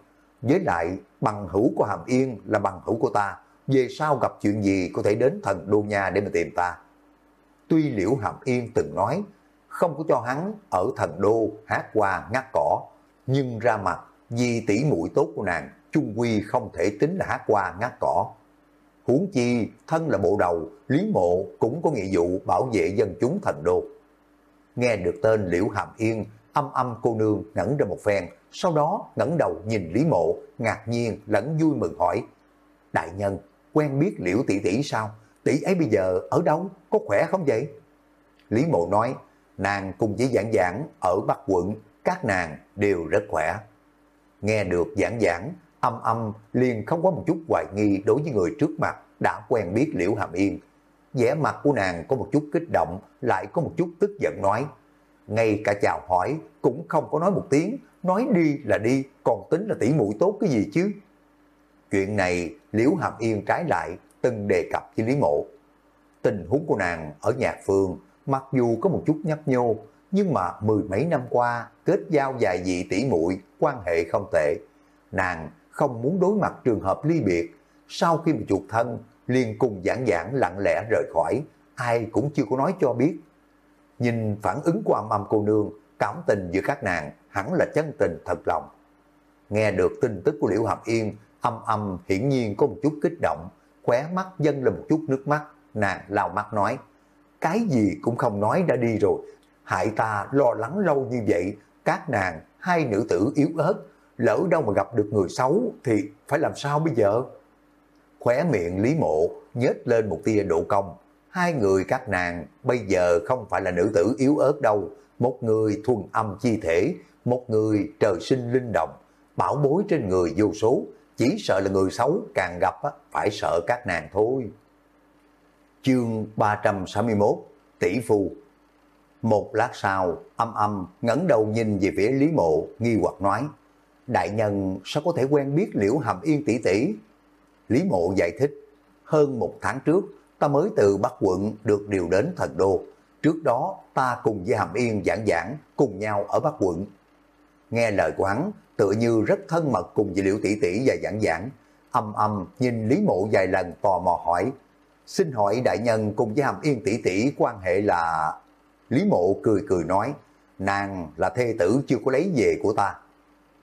với lại bằng hữu của Hàm Yên là bằng hữu của ta, về sau gặp chuyện gì có thể đến thần đô nha để mà tìm ta. Tuy Liễu Hàm Yên từng nói, không có cho hắn ở thần đô hát qua ngắt cỏ, nhưng ra mặt vì tỷ muội tốt của nàng, chung quy không thể tính là hát qua ngắt cỏ. Huống chi, thân là bộ đầu, Lý Mộ cũng có nghĩa vụ bảo vệ dân chúng thần đô. Nghe được tên Liễu Hàm Yên, âm âm cô nương ngẩn ra một phen, sau đó ngẩng đầu nhìn Lý Mộ, ngạc nhiên lẫn vui mừng hỏi. Đại nhân, quen biết Liễu tỷ tỷ sao? Tỷ ấy bây giờ ở đâu? Có khỏe không vậy? Lý Mộ nói, nàng cùng với giảng giảng ở Bắc quận, các nàng đều rất khỏe. Nghe được giảng giảng, âm âm liền không có một chút hoài nghi đối với người trước mặt đã quen biết Liễu Hàm Yên. vẻ mặt của nàng có một chút kích động, lại có một chút tức giận nói. Ngay cả chào hỏi cũng không có nói một tiếng, nói đi là đi, còn tính là tỉ mũi tốt cái gì chứ. Chuyện này Liễu Hàm Yên trái lại từng đề cập với Lý Mộ. Tình huống của nàng ở nhạc phương mặc dù có một chút nhấp nhô, nhưng mà mười mấy năm qua kết giao dài dị tỉ muội quan hệ không tệ. Nàng không muốn đối mặt trường hợp ly biệt, sau khi mà chuột thân, liền cùng giảng giảng lặng lẽ rời khỏi, ai cũng chưa có nói cho biết. Nhìn phản ứng của âm âm cô nương, cảm tình giữa các nàng hẳn là chân tình thật lòng. Nghe được tin tức của Liễu Hàm Yên, âm âm hiển nhiên có một chút kích động, khóe mắt dâng lên một chút nước mắt, nàng lau mắt nói, cái gì cũng không nói đã đi rồi, hại ta lo lắng lâu như vậy, các nàng, hai nữ tử yếu ớt, lỡ đâu mà gặp được người xấu thì phải làm sao bây giờ? Khóe miệng Lý Mộ nhếch lên một tia độ công, hai người các nàng bây giờ không phải là nữ tử yếu ớt đâu, một người thuần âm chi thể, một người trời sinh linh động, bảo bối trên người vô số, chỉ sợ là người xấu càng gặp phải sợ các nàng thôi. Chương 361 Tỷ Phu Một lát sau, âm âm ngẩng đầu nhìn về phía Lý Mộ, nghi hoặc nói Đại nhân sao có thể quen biết Liễu Hàm Yên tỷ tỷ? Lý Mộ giải thích, hơn một tháng trước, ta mới từ Bắc quận được điều đến thần đô. Trước đó, ta cùng với Hàm Yên giảng giảng, cùng nhau ở Bắc quận. Nghe lời của hắn, tựa như rất thân mật cùng với Liễu tỷ tỷ và giảng giảng. Âm âm nhìn Lý Mộ vài lần tò mò hỏi, xin hỏi đại nhân cùng với Hàm Yên tỷ tỷ quan hệ là... Lý Mộ cười cười nói, nàng là thê tử chưa có lấy về của ta.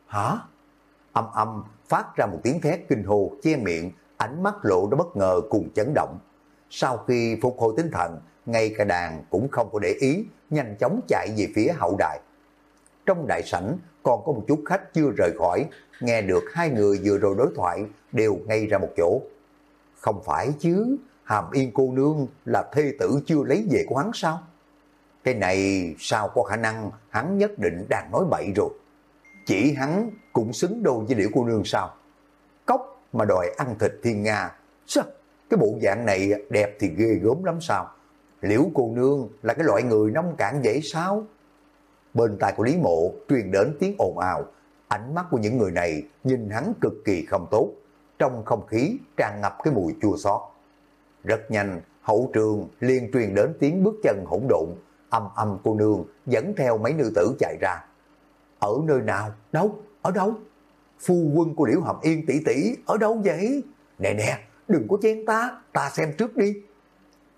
Hả? Âm âm phát ra một tiếng thét kinh hồ che miệng, ánh mắt lộ ra bất ngờ cùng chấn động. Sau khi phục hồi tinh thần, ngay cả đàn cũng không có để ý, nhanh chóng chạy về phía hậu đài. Trong đại sảnh còn có một chút khách chưa rời khỏi, nghe được hai người vừa rồi đối thoại đều ngay ra một chỗ. Không phải chứ, Hàm Yên cô nương là thê tử chưa lấy về của hắn sao? Cái này sao có khả năng hắn nhất định đang nói bậy rồi. Chỉ hắn cũng xứng đôi với liễu cô nương sao? Cốc mà đòi ăn thịt thiên Nga. Sao? Cái bộ dạng này đẹp thì ghê gớm lắm sao? Liễu cô nương là cái loại người nông cạn dễ sao? Bên tai của Lý Mộ truyền đến tiếng ồn ào. Ánh mắt của những người này nhìn hắn cực kỳ không tốt. Trong không khí tràn ngập cái mùi chua xót. Rất nhanh, hậu trường liền truyền đến tiếng bước chân hỗn độn. Âm âm cô nương dẫn theo mấy nữ tử chạy ra. Ở nơi nào? Đâu? Ở đâu? Phu quân của Liễu Hàm Yên tỷ tỷ ở đâu vậy? Nè nè, đừng có chen ta, ta xem trước đi.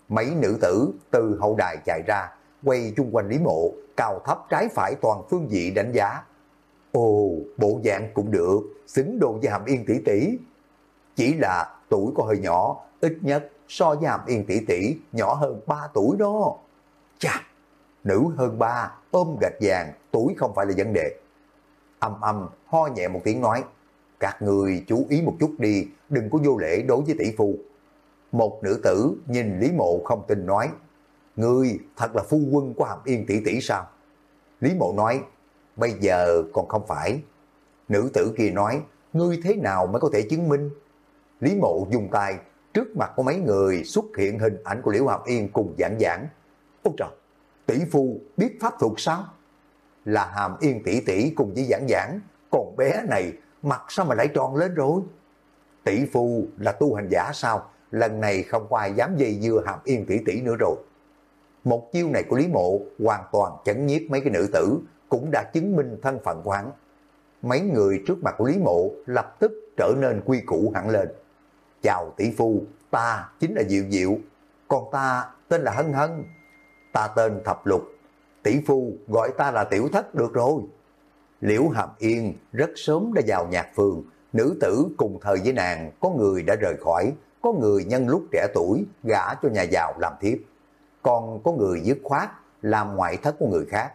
Mấy nữ tử từ hậu đài chạy ra, quay chung quanh Lý Mộ, cao thấp trái phải toàn phương vị đánh giá. Ồ, bộ dạng cũng được, xứng đôi với Hàm Yên tỷ tỷ. Chỉ là tuổi có hơi nhỏ, ít nhất so với Hàm Yên tỷ tỷ nhỏ hơn 3 tuổi đó. Chà, nữ hơn ba ôm gạch vàng, tuổi không phải là vấn đề. Âm âm, ho nhẹ một tiếng nói, các người chú ý một chút đi, đừng có vô lễ đối với tỷ phu. Một nữ tử nhìn Lý Mộ không tin nói, Ngươi thật là phu quân của Hàm Yên tỷ tỷ sao? Lý Mộ nói, bây giờ còn không phải. Nữ tử kia nói, ngươi thế nào mới có thể chứng minh? Lý Mộ dùng tay, trước mặt của mấy người xuất hiện hình ảnh của Liễu Hàm Yên cùng giảng giảng. Ôi trời, tỷ phu biết pháp thuật sao? Là Hàm Yên tỷ tỷ cùng với giảng giảng, còn bé này mặt sao mà lại tròn lên rồi? Tỷ phu là tu hành giả sao? Lần này không có ai dám dây dưa Hàm Yên tỷ tỷ nữa rồi. Một chiêu này của Lý Mộ hoàn toàn chấn nhiếp mấy cái nữ tử, cũng đã chứng minh thân phận của hắn. Mấy người trước mặt của Lý Mộ lập tức trở nên quy củ hẳn lên. Chào tỷ phu, ta chính là Diệu Diệu, còn ta tên là Hân Hân. Ta tên Thập Lục, tỷ phu gọi ta là Tiểu Thất được rồi. Liễu Hàm Yên rất sớm đã vào nhạc phường, nữ tử cùng thời với nàng có người đã rời khỏi, có người nhân lúc trẻ tuổi gả cho nhà giàu làm thiếp còn có người dứt khoát làm ngoại thất của người khác.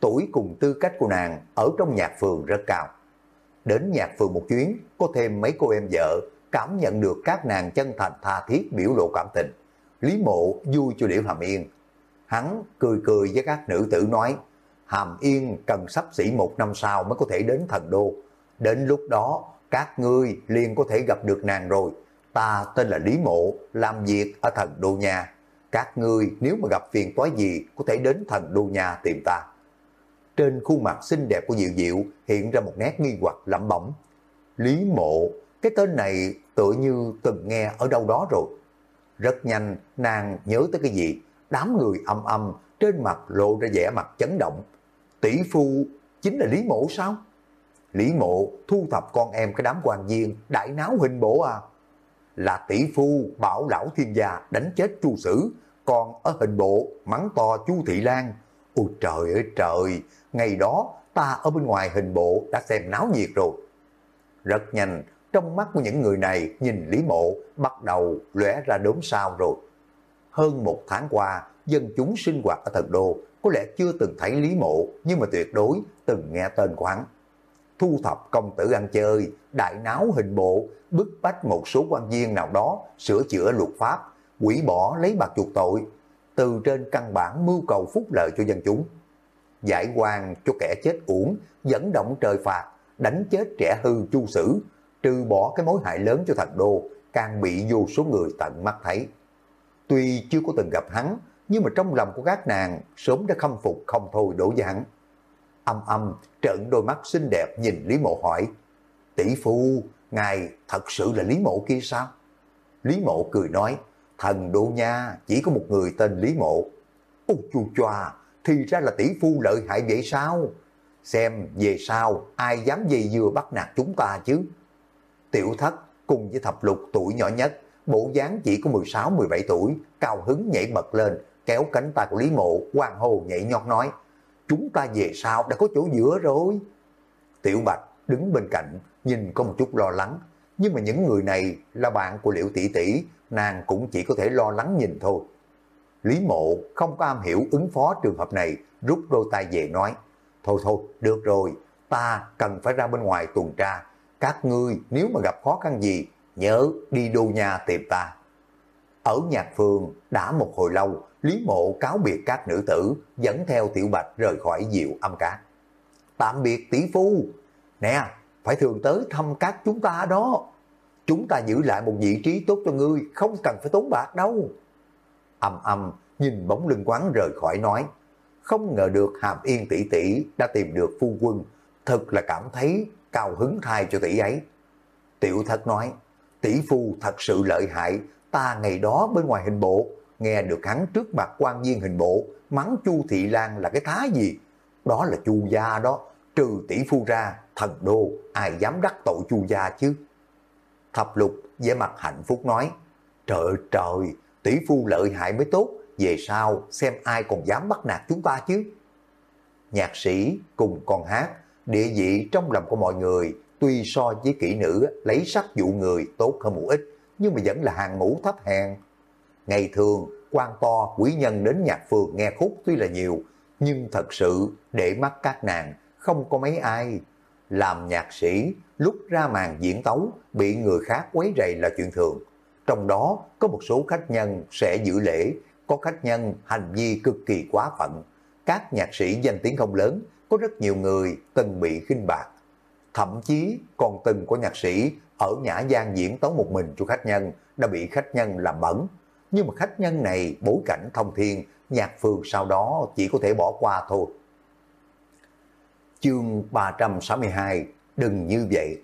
Tuổi cùng tư cách của nàng ở trong nhạc phường rất cao. Đến nhạc phường một chuyến, có thêm mấy cô em vợ, cảm nhận được các nàng chân thành tha thiết biểu lộ cảm tình. Lý mộ vui cho Liễu Hàm Yên. Hắn cười cười với các nữ tử nói, Hàm Yên cần sắp xỉ một năm sau mới có thể đến thần đô. Đến lúc đó, các ngươi liền có thể gặp được nàng rồi. Ta tên là Lý Mộ, làm việc ở thần Đô nhà Các ngươi nếu mà gặp phiền toái gì có thể đến thần Đô nhà tìm ta. Trên khuôn mặt xinh đẹp của Diệu Diệu hiện ra một nét nghi hoặc lẩm bẩm. Lý Mộ, cái tên này tựa như từng nghe ở đâu đó rồi. Rất nhanh, nàng nhớ tới cái gì? Đám người âm âm, trên mặt lộ ra vẻ mặt chấn động. Tỷ phu chính là Lý Mộ sao? Lý Mộ thu thập con em cái đám quan viên, đại náo hình bổ à? Là tỷ phu bảo lão thiên gia đánh chết chu sử, còn ở hình bộ mắng to chu thị lan. Ôi trời ơi trời, ngày đó ta ở bên ngoài hình bộ đã xem náo nhiệt rồi. Rất nhanh, trong mắt của những người này nhìn Lý Mộ bắt đầu lóe ra đốm sao rồi. Hơn một tháng qua, dân chúng sinh hoạt ở thần đô có lẽ chưa từng thấy Lý Mộ nhưng mà tuyệt đối từng nghe tên của hắn. Thu thập công tử ăn chơi, đại náo hình bộ, bức bách một số quan viên nào đó sửa chữa luật pháp, quỷ bỏ lấy bạc chuộc tội, từ trên căn bản mưu cầu phúc lợi cho dân chúng. Giải quan cho kẻ chết uổng, dẫn động trời phạt, đánh chết trẻ hư chu sử, trừ bỏ cái mối hại lớn cho thành đô, càng bị vô số người tận mắt thấy. Tuy chưa có từng gặp hắn, nhưng mà trong lòng của các nàng sớm đã khâm phục không thôi đổ dạng. hắn. Âm âm trợn đôi mắt xinh đẹp nhìn Lý Mộ hỏi, tỷ phu, ngài thật sự là Lý Mộ kia sao? Lý Mộ cười nói, thần đô nha, chỉ có một người tên Lý Mộ. Ô chu choa, thì ra là tỷ phu lợi hại vậy sao? Xem về sau ai dám dây dưa bắt nạt chúng ta chứ? Tiểu thất cùng với thập lục tuổi nhỏ nhất, bộ dáng chỉ có 16-17 tuổi, cao hứng nhảy bật lên, kéo cánh tay của Lý Mộ, hoàng hồ nhảy nhót nói, chúng ta về sau đã có chỗ giữa rồi. Tiểu Bạch đứng bên cạnh, nhìn có một chút lo lắng, nhưng mà những người này là bạn của Liễu Tỷ Tỷ, nàng cũng chỉ có thể lo lắng nhìn thôi. Lý Mộ không có am hiểu ứng phó trường hợp này, rút đôi tay về nói, thôi thôi, được rồi, ta cần phải ra bên ngoài tuần tra, các ngươi nếu mà gặp khó khăn gì, nhớ đi đô nhà tìm ta. Ở nhạc phường đã một hồi lâu, Lý Mộ cáo biệt các nữ tử, dẫn theo Tiểu Bạch rời khỏi diệu âm cát. Tạm biệt tỷ phu. Nè, phải thường tới thăm các chúng ta đó. Chúng ta giữ lại một vị trí tốt cho ngươi, không cần phải tốn bạc đâu. Âm âm, nhìn bóng lưng quán rời khỏi nói. Không ngờ được Hàm Yên tỷ tỷ đã tìm được phu quân. Thật là cảm thấy cao hứng thai cho tỷ ấy. Tiểu thất nói, tỷ phu thật sự lợi hại, ta ngày đó bên ngoài hình bộ, nghe được hắn trước mặt quan viên hình bộ, mắng Chu Thị Lan là cái thái gì? Đó là Chu gia đó, trừ tỷ phu ra, thần đô, ai dám đắc tội Chu gia chứ? Thập lục vẻ mặt hạnh phúc nói, trời trời, tỷ phu lợi hại mới tốt, về sau xem ai còn dám bắt nạt chúng ta chứ? Nhạc sĩ cùng con hát, địa vị trong lòng của mọi người tuy so với kỹ nữ lấy sắc dụ người tốt hơn một ít, nhưng mà vẫn là hàng ngũ thấp hèn. Ngày thường, quan to quý nhân đến nhạc phường nghe khúc tuy là nhiều, nhưng thật sự để mắt các nàng không có mấy ai. Làm nhạc sĩ, lúc ra màn diễn tấu, bị người khác quấy rầy là chuyện thường. Trong đó có một số khách nhân sẽ giữ lễ, có khách nhân hành vi cực kỳ quá phận. Các nhạc sĩ danh tiếng không lớn, có rất nhiều người từng bị khinh bạc. Thậm chí còn từng có nhạc sĩ ở Nhã Giang diễn tấu một mình cho khách nhân đã bị khách nhân làm bẩn. Nhưng mà khách nhân này bối cảnh thông thiên, nhạc phường sau đó chỉ có thể bỏ qua thôi. Chương 362 Đừng như vậy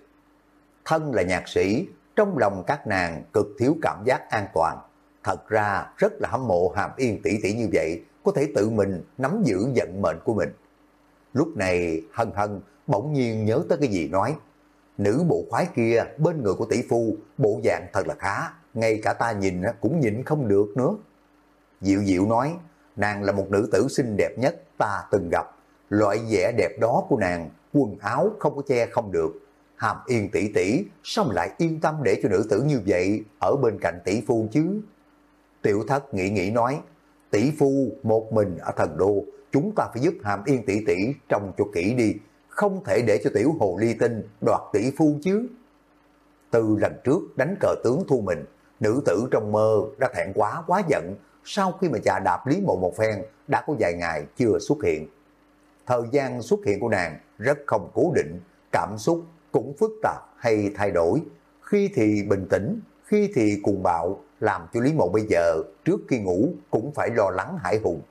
Thân là nhạc sĩ, trong lòng các nàng cực thiếu cảm giác an toàn. Thật ra rất là hâm mộ hàm yên tỷ tỷ như vậy, có thể tự mình nắm giữ vận mệnh của mình. Lúc này hân hân bỗng nhiên nhớ tới cái gì nói. Nữ bộ khoái kia bên người của tỷ phu, bộ dạng thật là khá, ngay cả ta nhìn cũng nhịn không được nữa. Diệu diệu nói, nàng là một nữ tử xinh đẹp nhất ta từng gặp. Loại vẻ đẹp đó của nàng, quần áo không có che không được. Hàm yên tỷ tỷ, sao lại yên tâm để cho nữ tử như vậy ở bên cạnh tỷ phu chứ? Tiểu thất nghĩ nghĩ nói, tỷ phu một mình ở thần đô, chúng ta phải giúp hàm yên tỷ tỷ trông cho kỹ đi, không thể để cho tiểu hồ ly tinh đoạt tỷ phu chứ. Từ lần trước đánh cờ tướng thu mình, nữ tử trong mơ đã thẹn quá quá giận, sau khi mà chà đạp Lý Mộ một phen đã có vài ngày chưa xuất hiện. Thời gian xuất hiện của nàng rất không cố định, cảm xúc cũng phức tạp hay thay đổi, khi thì bình tĩnh, khi thì cuồng bạo, làm cho Lý Mộ bây giờ trước khi ngủ cũng phải lo lắng hải hùng.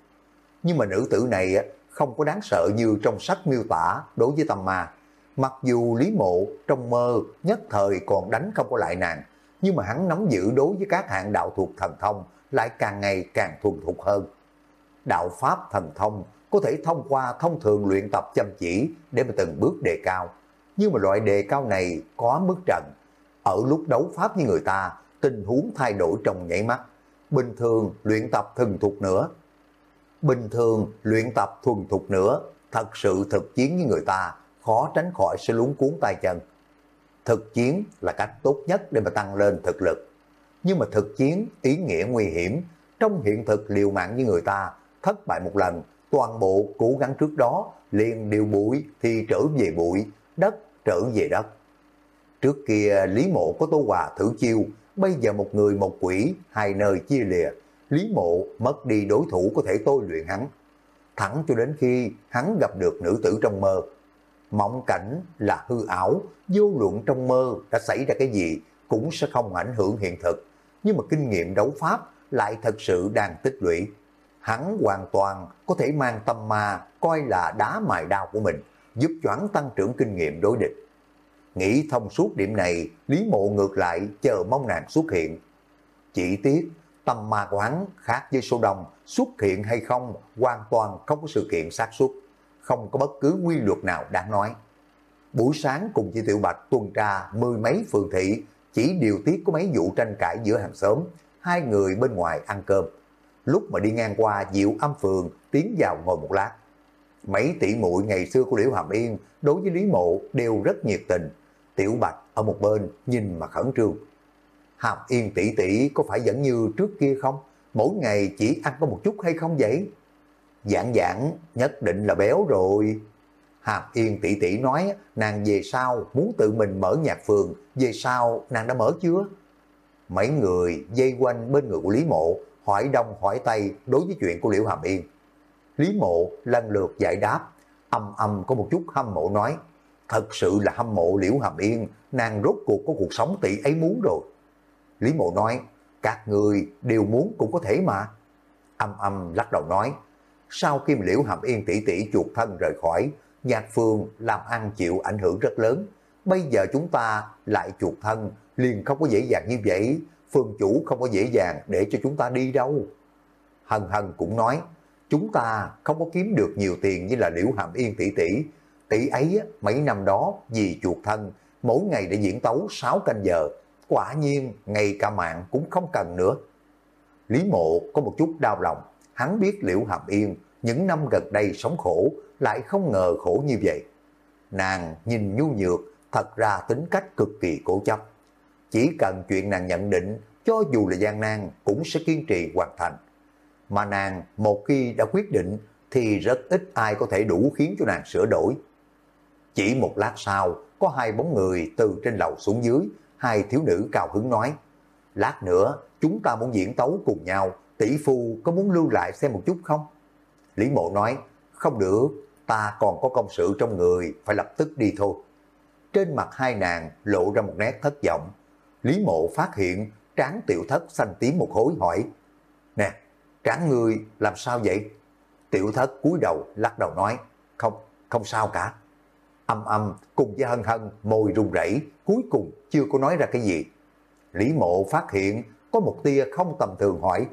Nhưng mà nữ tử này không có đáng sợ như trong sách miêu tả đối với tâm ma. Mặc dù Lý Mộ trong mơ nhất thời còn đánh không có lại nàng, nhưng mà hắn nắm giữ đối với các hạng đạo thuộc thần thông lại càng ngày càng thuần thục hơn. Đạo Pháp thần thông có thể thông qua thông thường luyện tập chăm chỉ để mà từng bước đề cao. Nhưng mà loại đề cao này có mức trận. Ở lúc đấu Pháp với người ta, tình huống thay đổi trong nhảy mắt. Bình thường luyện tập thuần thuộc nữa. Bình thường luyện tập thuần thuộc nữa, thật sự thực chiến với người ta, khó tránh khỏi sẽ lúng cuốn tay chân. Thực chiến là cách tốt nhất để mà tăng lên thực lực. Nhưng mà thực chiến ý nghĩa nguy hiểm, trong hiện thực liều mạng với người ta, thất bại một lần, toàn bộ cố gắng trước đó liền điều bụi thì trở về bụi, đất trở về đất. Trước kia Lý Mộ có Tô Hòa thử chiêu, bây giờ một người một quỷ, hai nơi chia lìa. Lý Mộ mất đi đối thủ có thể tôi luyện hắn. Thẳng cho đến khi hắn gặp được nữ tử trong mơ. Mộng cảnh là hư ảo, vô luận trong mơ đã xảy ra cái gì cũng sẽ không ảnh hưởng hiện thực. Nhưng mà kinh nghiệm đấu pháp lại thật sự đang tích lũy. Hắn hoàn toàn có thể mang tâm ma coi là đá mài đao của mình, giúp choán tăng trưởng kinh nghiệm đối địch. Nghĩ thông suốt điểm này, Lý Mộ ngược lại chờ mong nàng xuất hiện. Chỉ tiếc, tâm ma của hắn khác với số đông, xuất hiện hay không hoàn toàn không có sự kiện xác suất, không có bất cứ quy luật nào đáng nói. Buổi sáng cùng chị Tiểu Bạch tuần tra mười mấy phường thị, chỉ điều tiết có mấy vụ tranh cãi giữa hàng xóm, hai người bên ngoài ăn cơm. Lúc mà đi ngang qua Diệu Âm Phường, tiến vào ngồi một lát. Mấy tỷ muội ngày xưa của Liễu Hàm Yên đối với Lý Mộ đều rất nhiệt tình. Tiểu Bạch ở một bên nhìn mà khẩn trương. Hàm Yên tỷ tỷ có phải vẫn như trước kia không? Mỗi ngày chỉ ăn có một chút hay không vậy? Giảng giảng nhất định là béo rồi. Hàm Yên tỷ tỷ nói nàng về sau muốn tự mình mở nhạc phường, về sau nàng đã mở chưa? Mấy người dây quanh bên người của Lý Mộ hỏi đông hỏi tây đối với chuyện của Liễu Hàm Yên. Lý Mộ lần lượt giải đáp, âm âm có một chút hâm mộ nói, thật sự là hâm mộ Liễu Hàm Yên, nàng rốt cuộc có cuộc sống tỷ ấy muốn rồi. Lý Mộ nói, các người đều muốn cũng có thể mà. Âm âm lắc đầu nói, sau khi Liễu Hàm Yên tỷ tỷ chuột thân rời khỏi, nhạc phương làm ăn chịu ảnh hưởng rất lớn. Bây giờ chúng ta lại chuột thân, liền không có dễ dàng như vậy, phương chủ không có dễ dàng để cho chúng ta đi đâu. Hân Hân cũng nói, chúng ta không có kiếm được nhiều tiền như là Liễu Hàm Yên tỷ tỷ. Tỷ ấy mấy năm đó vì chuột thân, mỗi ngày để diễn tấu 6 canh giờ, quả nhiên ngay cả mạng cũng không cần nữa. Lý Mộ có một chút đau lòng, hắn biết Liễu Hàm Yên những năm gần đây sống khổ, lại không ngờ khổ như vậy. Nàng nhìn nhu nhược, thật ra tính cách cực kỳ cố chấp. Chỉ cần chuyện nàng nhận định, cho dù là gian nan cũng sẽ kiên trì hoàn thành. Mà nàng một khi đã quyết định thì rất ít ai có thể đủ khiến cho nàng sửa đổi. Chỉ một lát sau, có hai bóng người từ trên lầu xuống dưới, hai thiếu nữ cao hứng nói, lát nữa chúng ta muốn diễn tấu cùng nhau, tỷ phu có muốn lưu lại xem một chút không? Lý mộ nói, không được, ta còn có công sự trong người, phải lập tức đi thôi. Trên mặt hai nàng lộ ra một nét thất vọng. Lý mộ phát hiện tráng tiểu thất xanh tím một hối hỏi, Nè, tráng người làm sao vậy? Tiểu thất cúi đầu lắc đầu nói, không, không sao cả. Âm âm cùng với hân hân môi run rẩy cuối cùng chưa có nói ra cái gì. Lý mộ phát hiện có một tia không tầm thường hỏi,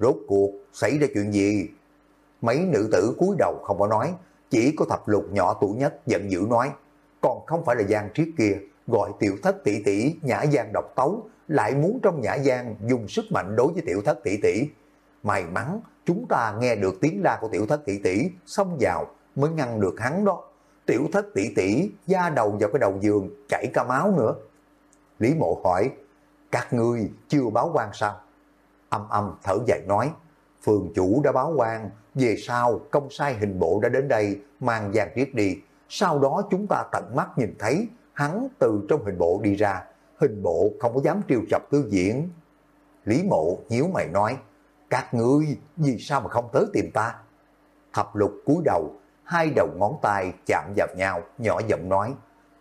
rốt cuộc xảy ra chuyện gì? Mấy nữ tử cúi đầu không có nói, chỉ có thập lục nhỏ tuổi nhất giận dữ nói, còn không phải là Giang Triết kia, gọi tiểu thất tỷ tỷ nhã Giang độc tấu, lại muốn trong nhã Giang dùng sức mạnh đối với tiểu thất tỷ tỷ. May mắn chúng ta nghe được tiếng la của tiểu thất tỷ tỷ xông vào mới ngăn được hắn đó. Tiểu thất tỷ tỷ da đầu vào cái đầu giường chảy cả máu nữa. Lý mộ hỏi, các ngươi chưa báo quan sao? Âm âm thở dài nói, phường chủ đã báo quan, về sau công sai hình bộ đã đến đây mang vàng riết đi. Sau đó chúng ta tận mắt nhìn thấy hắn từ trong hình bộ đi ra. Hình bộ không có dám triều chọc tư diễn. Lý mộ nhíu mày nói, các ngươi vì sao mà không tới tìm ta? Thập lục cúi đầu, hai đầu ngón tay chạm vào nhau, nhỏ giọng nói,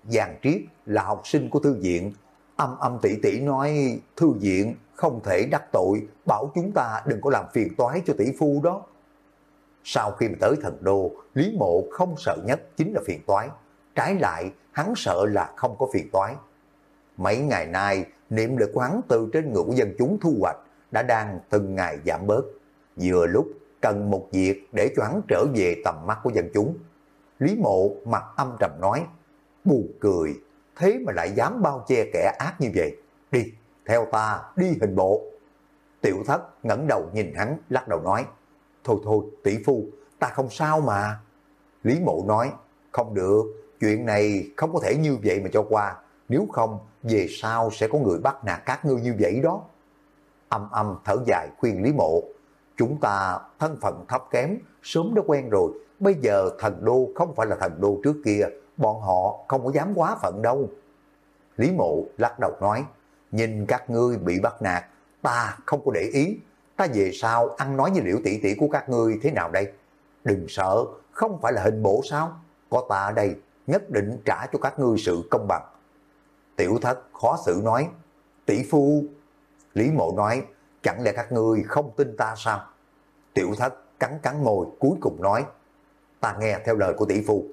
Giàng Triết là học sinh của thư viện. Âm âm tỷ tỷ nói thư viện không thể đắc tội, bảo chúng ta đừng có làm phiền toái cho tỷ phu đó. Sau khi mà tới thần đô, Lý Mộ không sợ nhất chính là phiền toái. Trái lại, hắn sợ là không có phiền toái. Mấy ngày nay, niệm lực quán từ trên ngựa của dân chúng thu hoạch đã đang từng ngày giảm bớt. Vừa lúc cần một việc để cho hắn trở về tầm mắt của dân chúng. Lý mộ mặt âm trầm nói, buồn cười, thế mà lại dám bao che kẻ ác như vậy. Đi, theo ta, đi hình bộ. Tiểu thất ngẩng đầu nhìn hắn, lắc đầu nói, thôi thôi, tỷ phu, ta không sao mà. Lý mộ nói, không được, chuyện này không có thể như vậy mà cho qua, nếu không, về sau sẽ có người bắt nạt các ngươi như vậy đó. Âm âm thở dài khuyên Lý mộ, chúng ta thân phận thấp kém, sớm đã quen rồi, bây giờ thần đô không phải là thần đô trước kia, bọn họ không có dám quá phận đâu. Lý mộ lắc đầu nói, nhìn các ngươi bị bắt nạt, ta không có để ý, ta về sau ăn nói với liễu tỷ tỷ của các ngươi thế nào đây? Đừng sợ, không phải là hình bổ sao? Có ta ở đây, nhất định trả cho các ngươi sự công bằng. Tiểu thất khó xử nói, tỷ phu. Lý mộ nói, chẳng lẽ các ngươi không tin ta sao? Tiểu thất cắn cắn môi cuối cùng nói, ta nghe theo lời của tỷ phu.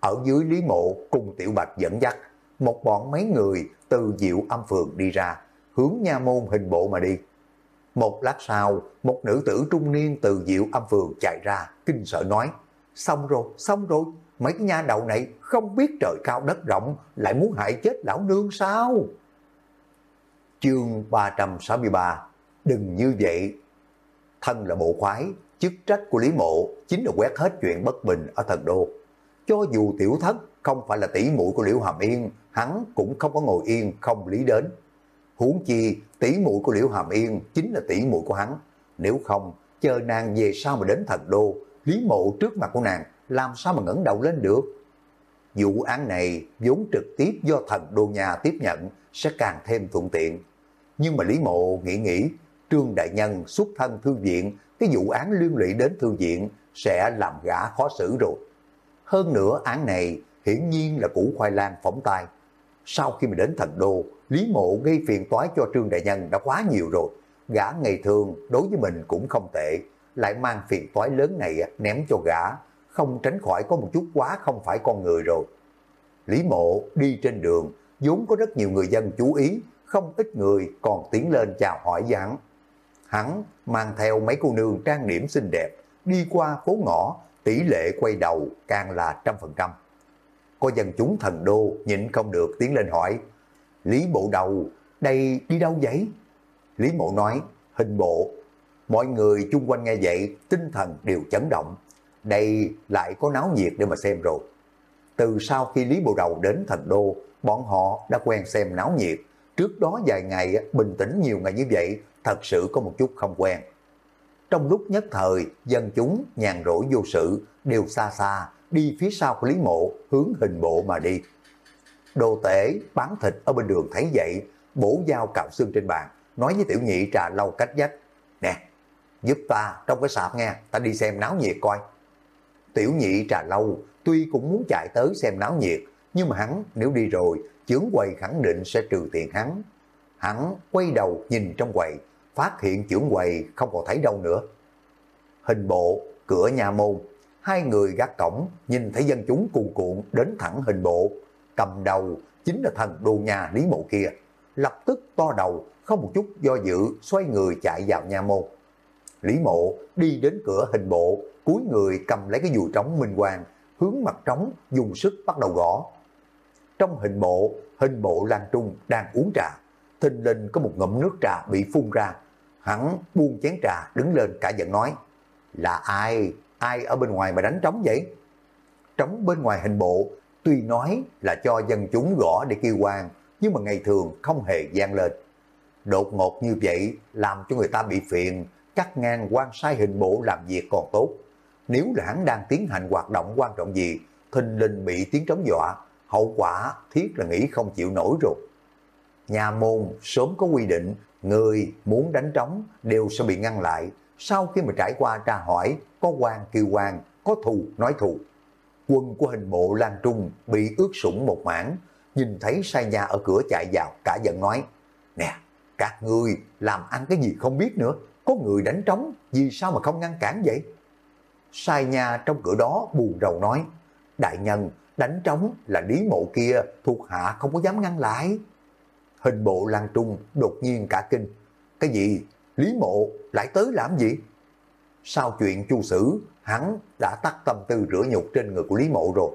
Ở dưới Lý mộ cùng tiểu bạch dẫn dắt, một bọn mấy người từ diệu âm phường đi ra, hướng nha môn hình bộ mà đi. Một lát sau, một nữ tử trung niên từ diệu âm phường chạy ra, kinh sợ nói, xong rồi, xong rồi, mấy cái nha đầu này không biết trời cao đất rộng, lại muốn hại chết lão nương sao? Chương 363 Đừng như vậy. Thân là bộ khoái, chức trách của Lý Mộ chính là quét hết chuyện bất bình ở thần đô. Cho dù tiểu thất không phải là tỷ muội của Liễu Hàm Yên, hắn cũng không có ngồi yên không lý đến. Huống chi tỷ muội của Liễu Hàm Yên chính là tỷ muội của hắn. Nếu không, chờ nàng về sau mà đến thần đô, Lý Mộ trước mặt của nàng làm sao mà ngẩng đầu lên được. Vụ án này vốn trực tiếp do thần đô nhà tiếp nhận sẽ càng thêm thuận tiện. Nhưng mà Lý Mộ nghĩ nghĩ, Trương Đại Nhân xuất thân thư viện, cái vụ án liên lụy đến thư viện sẽ làm gã khó xử rồi. Hơn nữa án này hiển nhiên là củ khoai lang phỏng tay. Sau khi mà đến thần đô, Lý Mộ gây phiền toái cho Trương Đại Nhân đã quá nhiều rồi. Gã ngày thường đối với mình cũng không tệ, lại mang phiền toái lớn này ném cho gã, không tránh khỏi có một chút quá không phải con người rồi. Lý Mộ đi trên đường, vốn có rất nhiều người dân chú ý, không ít người còn tiến lên chào hỏi giảng hắn. Mang theo mấy cô nương trang điểm xinh đẹp, đi qua phố ngõ, tỷ lệ quay đầu càng là trăm phần trăm. Có dân chúng thần đô nhịn không được tiến lên hỏi, Lý Bộ Đầu, đây đi đâu vậy? Lý Mộ nói, hình bộ. Mọi người chung quanh nghe vậy, tinh thần đều chấn động. Đây lại có náo nhiệt để mà xem rồi. Từ sau khi Lý Bộ Đầu đến thần đô, bọn họ đã quen xem náo nhiệt. Trước đó vài ngày bình tĩnh nhiều ngày như vậy, thật sự có một chút không quen. Trong lúc nhất thời, dân chúng nhàn rỗi vô sự, đều xa xa, đi phía sau của Lý Mộ, hướng hình bộ mà đi. Đồ tể bán thịt ở bên đường thấy vậy, bổ dao cạo xương trên bàn, nói với tiểu nhị trà lâu cách dách. Nè, giúp ta trong cái sạp nghe, ta đi xem náo nhiệt coi. Tiểu nhị trà lâu tuy cũng muốn chạy tới xem náo nhiệt, nhưng mà hắn nếu đi rồi, chướng quầy khẳng định sẽ trừ tiền hắn. Hắn quay đầu nhìn trong quầy, phát hiện trưởng quầy không còn thấy đâu nữa. Hình bộ, cửa nhà môn, hai người gác cổng nhìn thấy dân chúng cuồn cuộn đến thẳng hình bộ. Cầm đầu chính là thần đô nhà Lý Mộ kia. Lập tức to đầu, không một chút do dự, xoay người chạy vào nhà môn. Lý Mộ đi đến cửa hình bộ, cuối người cầm lấy cái dùi trống minh quang, hướng mặt trống dùng sức bắt đầu gõ. Trong hình bộ, hình bộ Lan Trung đang uống trà. Thình linh có một ngụm nước trà bị phun ra. Hắn buông chén trà đứng lên cả giận nói. Là ai? Ai ở bên ngoài mà đánh trống vậy? Trống bên ngoài hình bộ tuy nói là cho dân chúng gõ để kêu quan, nhưng mà ngày thường không hề gian lên. Đột ngột như vậy làm cho người ta bị phiền, cắt ngang quan sai hình bộ làm việc còn tốt. Nếu là hắn đang tiến hành hoạt động quan trọng gì, thình linh bị tiếng trống dọa, hậu quả thiết là nghĩ không chịu nổi rồi. Nhà môn sớm có quy định, người muốn đánh trống đều sẽ bị ngăn lại. Sau khi mà trải qua tra hỏi, có quan kêu quan, có thù nói thù. quân của hình bộ Lan Trung bị ướt sũng một mảng, nhìn thấy sai nha ở cửa chạy vào, cả giận nói, Nè, các người làm ăn cái gì không biết nữa, có người đánh trống, vì sao mà không ngăn cản vậy? Sai nha trong cửa đó buồn rầu nói, Đại nhân, đánh trống là lý mộ kia, thuộc hạ không có dám ngăn lại. Hình bộ Lan Trung đột nhiên cả kinh, cái gì? Lý mộ lại tới làm gì? Sau chuyện chu sử, hắn đã tắt tâm tư rửa nhục trên người của Lý mộ rồi.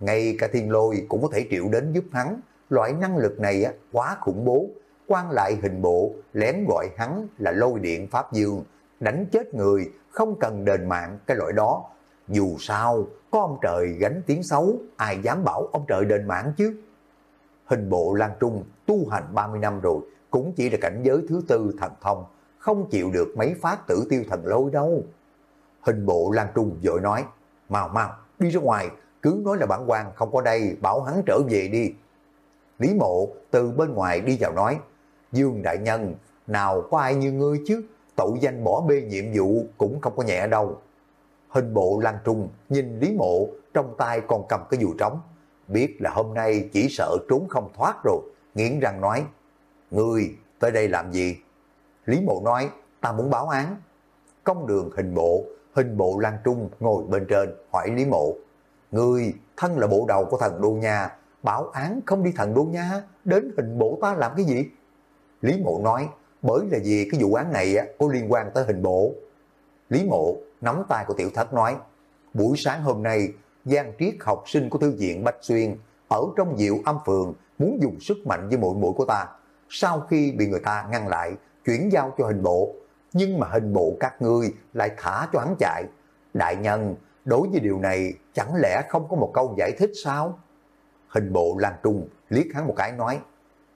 Ngay cả thiên lôi cũng có thể triệu đến giúp hắn. Loại năng lực này quá khủng bố. quan lại hình bộ lén gọi hắn là lôi điện Pháp Dương. Đánh chết người, không cần đền mạng cái loại đó. Dù sao, có ông trời gánh tiếng xấu, ai dám bảo ông trời đền mạng chứ? Hình bộ Lan Trung tu hành 30 năm rồi, cũng chỉ là cảnh giới thứ tư thần thông, không chịu được mấy phát tử tiêu thần lôi đâu. Hình bộ Lan Trung vội nói, mau mau, đi ra ngoài, cứ nói là bản quan không có đây, bảo hắn trở về đi. Lý mộ từ bên ngoài đi vào nói, Dương Đại Nhân, nào có ai như ngươi chứ, tội danh bỏ bê nhiệm vụ cũng không có nhẹ đâu. Hình bộ Lan Trung nhìn Lý mộ trong tay còn cầm cái dù trống, biết là hôm nay chỉ sợ trốn không thoát rồi, nghiến răng nói, Ngươi tới đây làm gì? Lý mộ nói, ta muốn báo án. Công đường hình bộ, hình bộ Lan Trung ngồi bên trên hỏi Lý mộ, Ngươi thân là bộ đầu của thần Đô Nha, bảo án không đi thần Đô Nha, đến hình bộ ta làm cái gì? Lý mộ nói, bởi là vì cái vụ án này có liên quan tới hình bộ. Lý mộ nắm tay của tiểu thất nói, buổi sáng hôm nay, Giang Triết học sinh của thư viện Bách Xuyên ở trong diệu âm phường muốn dùng sức mạnh với mũi mũi của ta. Sau khi bị người ta ngăn lại, chuyển giao cho hình bộ, nhưng mà hình bộ các ngươi lại thả cho hắn chạy. Đại nhân, đối với điều này chẳng lẽ không có một câu giải thích sao? Hình bộ Lan Trung liếc hắn một cái nói,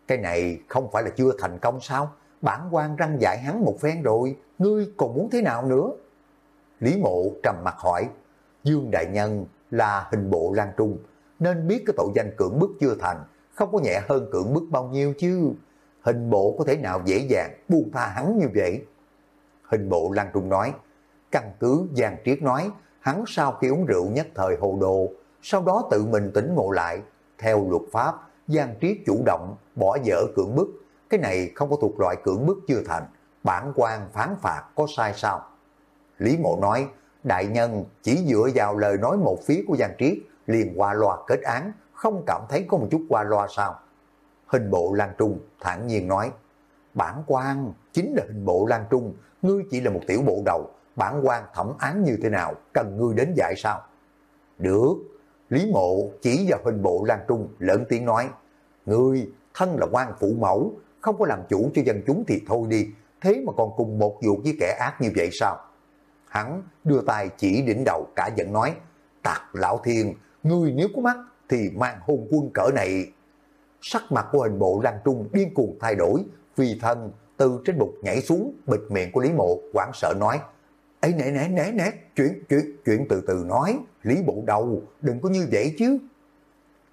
cái này không phải là chưa thành công sao? Bản quan răng dạy hắn một phen rồi, ngươi còn muốn thế nào nữa? Lý mộ trầm mặt hỏi, Dương Đại Nhân là hình bộ Lan Trung, nên biết cái tội danh cưỡng bức chưa thành, không có nhẹ hơn cưỡng bức bao nhiêu chứ. Hình bộ có thể nào dễ dàng buông tha hắn như vậy? Hình bộ Lan Trung nói, căn cứ Giang Triết nói, hắn sau khi uống rượu nhất thời hồ đồ, sau đó tự mình tỉnh ngộ lại. Theo luật pháp, Giang Triết chủ động bỏ dở cưỡng bức, cái này không có thuộc loại cưỡng bức chưa thành, bản quan phán phạt có sai sao? Lý Mộ nói, đại nhân chỉ dựa vào lời nói một phía của Giang Triết, liền qua loa kết án, không cảm thấy có một chút qua loa sao? Hình bộ Lan Trung thản nhiên nói, bản quan chính là hình bộ Lan Trung, ngươi chỉ là một tiểu bộ đầu, bản quan thẩm án như thế nào, cần ngươi đến dạy sao? Được, Lý Mộ chỉ vào hình bộ Lan Trung lớn tiếng nói, ngươi thân là quan phụ mẫu, không có làm chủ cho dân chúng thì thôi đi, thế mà còn cùng một vụ với kẻ ác như vậy sao? Hắn đưa tay chỉ đỉnh đầu cả giận nói, tạc lão thiên, người nếu có mắt thì mang hôn quân cỡ này. Sắc mặt của hình bộ Lan Trung điên cuồng thay đổi, vì thân từ trên bục nhảy xuống, bịt miệng của Lý Mộ, quảng sợ nói, ấy nè nè nè nè, chuyện, chuyện, chuyện từ từ nói, Lý Bộ đầu, đừng có như vậy chứ.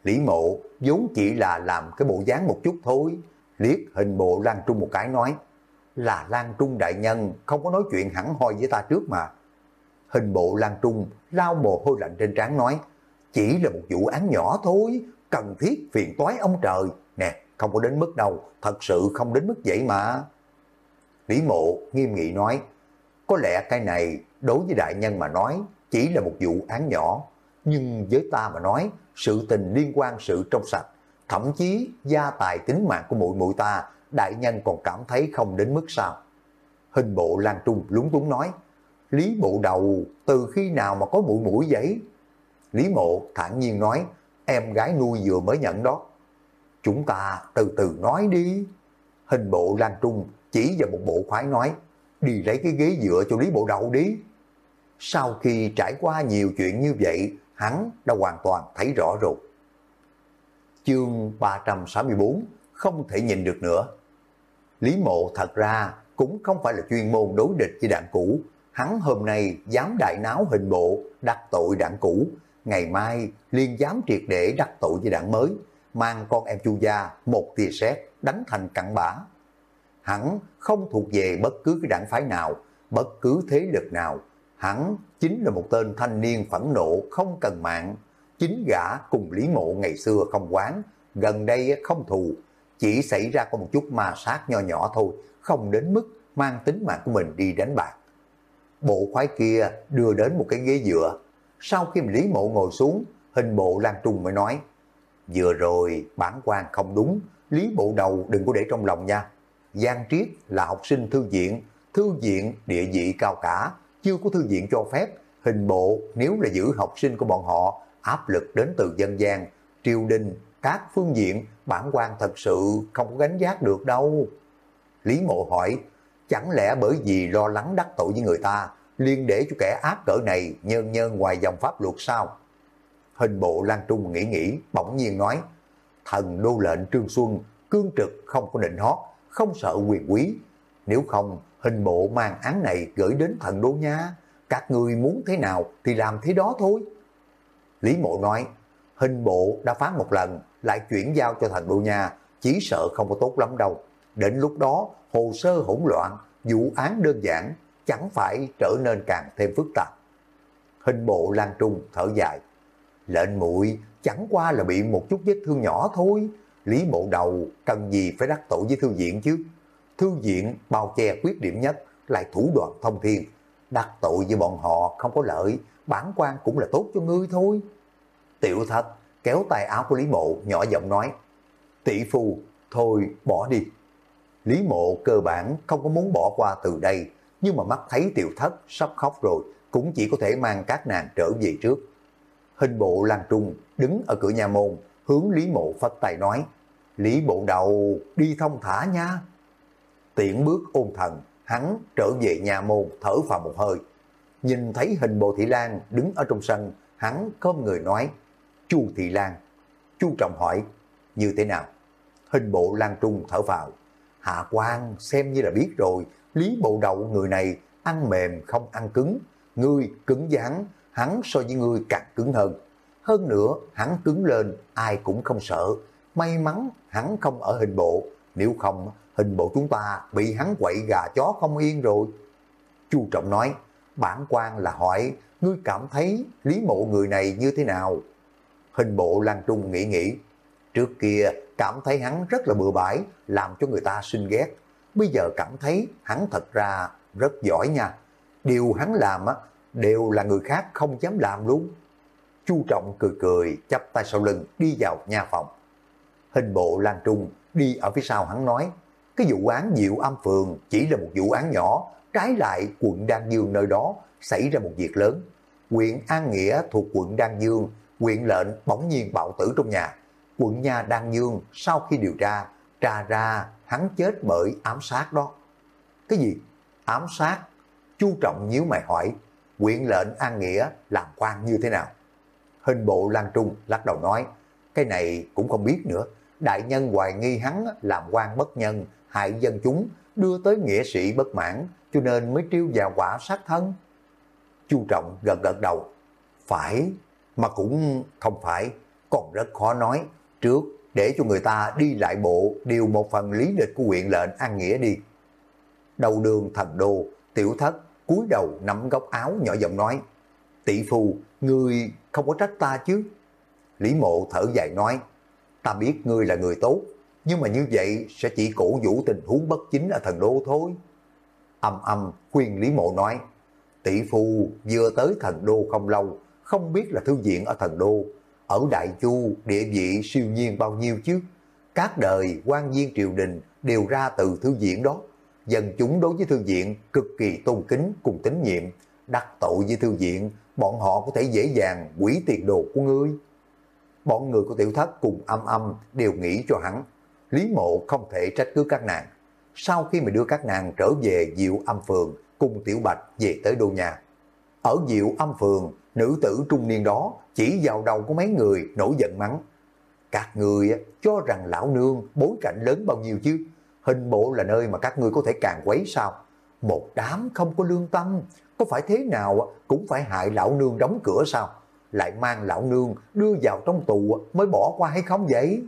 Lý Mộ vốn chỉ là làm cái bộ dáng một chút thôi, liếc hình bộ Lan Trung một cái nói, là Lan Trung đại nhân, không có nói chuyện hẳn hoi với ta trước mà. Hình bộ Lan Trung lao mồ hôi lạnh trên trán nói, chỉ là một vụ án nhỏ thôi, cần thiết phiền toái ông trời. Nè, không có đến mức đâu, thật sự không đến mức vậy mà. Lý mộ nghiêm nghị nói, có lẽ cái này đối với đại nhân mà nói chỉ là một vụ án nhỏ, nhưng với ta mà nói sự tình liên quan sự trong sạch, thậm chí gia tài tính mạng của muội muội ta, đại nhân còn cảm thấy không đến mức sao. Hình bộ Lan Trung lúng túng nói, Lý bộ đầu từ khi nào mà có mũi mũi vậy? Lý mộ thản nhiên nói, em gái nuôi vừa mới nhận đó. Chúng ta từ từ nói đi. Hình bộ Lan Trung chỉ vào một bộ khoái nói, đi lấy cái ghế dựa cho Lý bộ đậu đi. Sau khi trải qua nhiều chuyện như vậy, hắn đã hoàn toàn thấy rõ rồi. Chương 364 không thể nhìn được nữa. Lý mộ thật ra cũng không phải là chuyên môn đối địch với đạn cũ. Hắn hôm nay dám đại náo hình bộ, đặt tội đạn cũ. Ngày mai liên dám triệt để đắc tội với đảng mới, mang con em chu gia một tia sét đánh thành cặn bã. Hắn không thuộc về bất cứ cái đảng phái nào, bất cứ thế lực nào. Hắn chính là một tên thanh niên phẫn nộ không cần mạng. chính gã cùng Lý Mộ ngày xưa không quán, gần đây không thù, chỉ xảy ra có một chút ma sát nho nhỏ thôi, không đến mức mang tính mạng của mình đi đánh bạc. Bộ khoái kia đưa đến một cái ghế dựa, sau khi Lý Mộ ngồi xuống, hình bộ Lan Trung mới nói, vừa rồi bản quan không đúng, Lý Bộ Đầu đừng có để trong lòng nha. Giang Triết là học sinh thư viện, thư viện địa vị cao cả, chưa có thư viện cho phép, hình bộ nếu là giữ học sinh của bọn họ, áp lực đến từ dân gian, triều đình, các phương diện, bản quan thật sự không có gánh giác được đâu. Lý Mộ hỏi, chẳng lẽ bởi vì lo lắng đắc tội với người ta, liên để cho kẻ ác cỡ này nhơn nhơn ngoài dòng pháp luật sao? Hình bộ Lan Trung nghĩ nghĩ, bỗng nhiên nói, thần đô lệnh Trương Xuân, cương trực không có định hót, không sợ quyền quý. Nếu không, hình bộ mang án này gửi đến thần đô nha. Các người muốn thế nào thì làm thế đó thôi. Lý mộ nói, hình bộ đã phán một lần, lại chuyển giao cho thần đô nha, chỉ sợ không có tốt lắm đâu. Đến lúc đó, hồ sơ hỗn loạn, vụ án đơn giản, chẳng phải trở nên càng thêm phức tạp. Hình bộ Lan Trung thở dài, lệnh muội chẳng qua là bị một chút vết thương nhỏ thôi, Lý Bộ Đầu cần gì phải đắc tội với thư viện chứ? Thư viện bao che khuyết điểm nhất lại thủ đoạn thông thiên. Đắc tội với bọn họ không có lợi, bản quan cũng là tốt cho ngươi thôi. Tiểu thất kéo tay áo của Lý Mộ nhỏ giọng nói, tỷ phu, thôi bỏ đi. Lý Mộ cơ bản không có muốn bỏ qua từ đây, nhưng mà mắt thấy tiểu thất sắp khóc rồi, cũng chỉ có thể mang các nàng trở về trước. Hình bộ Lan Trung đứng ở cửa nhà môn, hướng Lý Mộ phất tay nói, Lý Bộ Đầu đi thông thả nha. Tiện bước ôn thần, hắn trở về nhà môn thở vào một hơi. Nhìn thấy hình bộ Thị Lan đứng ở trong sân, hắn khom người nói, Chu Thị Lan. Chu Trọng hỏi, như thế nào? Hình bộ Lan Trung thở vào, Hạ quan xem như là biết rồi, Lý Bộ Đầu người này ăn mềm không ăn cứng, ngươi cứng rắn, hắn so với ngươi càng cứng hơn. Hơn nữa, hắn cứng lên, ai cũng không sợ. May mắn hắn không ở hình bộ, nếu không, hình bộ chúng ta bị hắn quậy gà chó không yên rồi. Chu Trọng nói, bản quan là hỏi, ngươi cảm thấy lý mộ người này như thế nào? Hình bộ Lan Trung nghĩ nghĩ, trước kia cảm thấy hắn rất là bừa bãi, làm cho người ta sinh ghét. Bây giờ cảm thấy hắn thật ra rất giỏi nha. Điều hắn làm á, đều là người khác không dám làm luôn. Chu Trọng cười cười, chắp tay sau lưng, đi vào nhà phòng. Hình bộ Lan Trung đi ở phía sau hắn nói, cái vụ án Diệu Âm Phường chỉ là một vụ án nhỏ, trái lại quận Đan Dương nơi đó xảy ra một việc lớn. Quyện An Nghĩa thuộc quận Đan Dương, quyện lệnh bỗng nhiên bạo tử trong nhà. Quận nhà Đan Dương sau khi điều tra, tra ra hắn chết bởi ám sát đó. Cái gì? Ám sát? Chu Trọng nhíu mày hỏi, quyện lệnh An Nghĩa làm quan như thế nào? Hình bộ Lan Trung lắc đầu nói, cái này cũng không biết nữa. Đại nhân hoài nghi hắn làm quan bất nhân, hại dân chúng, đưa tới nghĩa sĩ bất mãn, cho nên mới triêu vào quả sát thân. Chu Trọng gật gật đầu, phải, mà cũng không phải, còn rất khó nói. Trước, để cho người ta đi lại bộ điều một phần lý lịch của huyện lệnh An Nghĩa đi. Đầu đường thần đô, tiểu thất, cúi đầu nắm góc áo nhỏ giọng nói, tỷ phu, ngươi không có trách ta chứ. Lý mộ thở dài nói, ta biết ngươi là người tốt, nhưng mà như vậy sẽ chỉ cổ vũ tình huống bất chính ở thần đô thôi. Âm âm khuyên Lý mộ nói, tỷ phu vừa tới thần đô không lâu, không biết là thư viện ở thần đô, ở Đại Chu địa vị siêu nhiên bao nhiêu chứ. Các đời quan viên triều đình đều ra từ thư viện đó. Dân chúng đối với thư viện cực kỳ tôn kính cùng tín nhiệm, đắc tội với thư viện bọn họ có thể dễ dàng quỷ tiền đồ của ngươi. Bọn người của tiểu thất cùng âm âm đều nghĩ cho hắn. Lý mộ không thể trách cứ các nàng. Sau khi mà đưa các nàng trở về Diệu âm phường cùng tiểu bạch về tới đô nhà. Ở Diệu âm phường, nữ tử trung niên đó chỉ vào đầu của mấy người nổi giận mắng. Các người cho rằng lão nương bối cảnh lớn bao nhiêu chứ? Hình bộ là nơi mà các ngươi có thể càng quấy sao? Một đám không có lương tâm, có phải thế nào cũng phải hại lão nương đóng cửa sao? Lại mang lão nương đưa vào trong tù mới bỏ qua hay không vậy?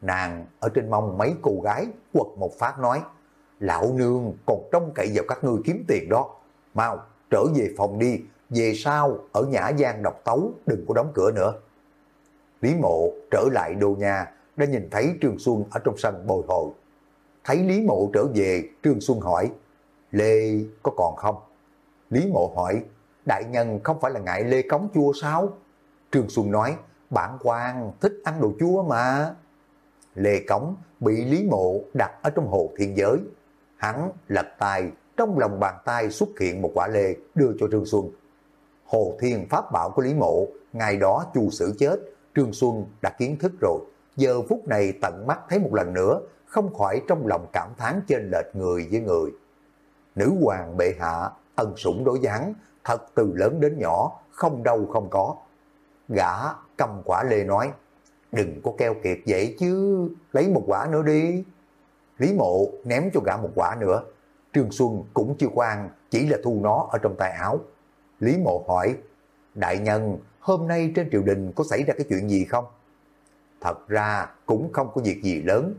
Nàng ở trên mông mấy cô gái quật một phát nói, lão nương còn trông cậy vào các ngươi kiếm tiền đó. Mau, trở về phòng đi, về sau ở Nhã Giang độc tấu, đừng có đóng cửa nữa. Lý Mộ trở lại đô nhà, đã nhìn thấy Trương Xuân ở trong sân bồi hồi. Thấy Lý Mộ trở về, Trương Xuân hỏi, Lê có còn không? Lý Mộ hỏi, đại nhân không phải là ngại Lê cống chua sao? Trương Xuân nói, bản quan thích ăn đồ chua mà. Lê Cống bị Lý Mộ đặt ở trong hồ thiên giới. Hắn lật tay, trong lòng bàn tay xuất hiện một quả lê đưa cho Trương Xuân. Hồ Thiên Pháp Bảo của Lý Mộ, ngày đó chu sử chết, Trương Xuân đã kiến thức rồi. Giờ phút này tận mắt thấy một lần nữa, không khỏi trong lòng cảm thán trên lệch người với người. Nữ hoàng bệ hạ, ân sủng đối với hắn, thật từ lớn đến nhỏ, không đâu không có. Gã cầm quả lê nói, đừng có keo kiệt vậy chứ, lấy một quả nữa đi. Lý mộ ném cho gã một quả nữa, Trương Xuân cũng chưa quan, chỉ là thu nó ở trong tay áo. Lý mộ hỏi, đại nhân, hôm nay trên triều đình có xảy ra cái chuyện gì không? Thật ra cũng không có việc gì lớn.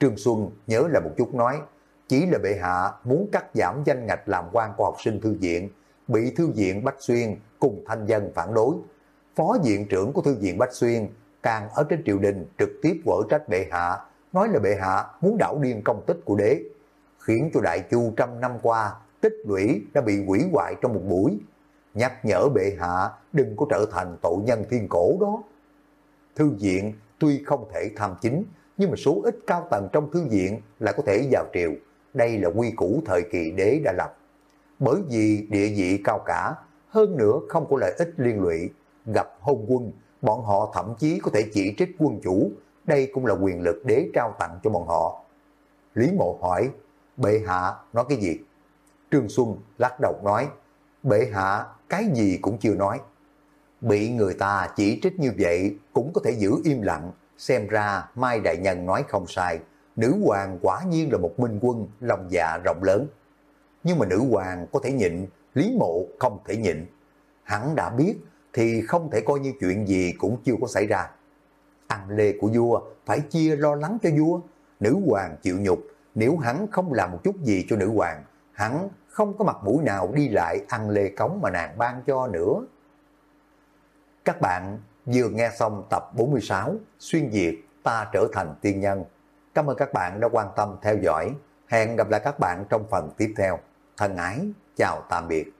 Trương Xuân nhớ là một chút nói, chỉ là bệ hạ muốn cắt giảm danh ngạch làm quan của học sinh thư viện, bị thư viện Bách Xuyên cùng thanh dân phản đối. Phó viện trưởng của thư viện Bách Xuyên càng ở trên triều đình trực tiếp vỡ trách bệ hạ, nói là bệ hạ muốn đảo điên công tích của đế, khiến cho đại chu trăm năm qua tích lũy đã bị quỷ hoại trong một buổi. Nhắc nhở bệ hạ đừng có trở thành tội nhân thiên cổ đó. Thư viện tuy không thể tham chính, nhưng mà số ít cao tầng trong thư viện lại có thể vào triều. Đây là quy củ thời kỳ đế đã lập. Bởi vì địa vị cao cả, hơn nữa không có lợi ích liên lụy, gặp hôn quân, bọn họ thậm chí có thể chỉ trích quân chủ, đây cũng là quyền lực đế trao tặng cho bọn họ. Lý Mộ hỏi, bệ hạ nói cái gì? Trương Xuân lắc đầu nói, bệ hạ cái gì cũng chưa nói. Bị người ta chỉ trích như vậy cũng có thể giữ im lặng, xem ra Mai Đại Nhân nói không sai, nữ hoàng quả nhiên là một minh quân, lòng dạ rộng lớn. Nhưng mà nữ hoàng có thể nhịn, Lý Mộ không thể nhịn. Hắn đã biết thì không thể coi như chuyện gì cũng chưa có xảy ra. Ăn lê của vua phải chia lo lắng cho vua, nữ hoàng chịu nhục, nếu hắn không làm một chút gì cho nữ hoàng, hắn không có mặt mũi nào đi lại ăn lê cống mà nàng ban cho nữa. Các bạn vừa nghe xong tập 46 Xuyên Việt ta trở thành tiên nhân. Cảm ơn các bạn đã quan tâm theo dõi. Hẹn gặp lại các bạn trong phần tiếp theo. Thân ái, chào tạm biệt.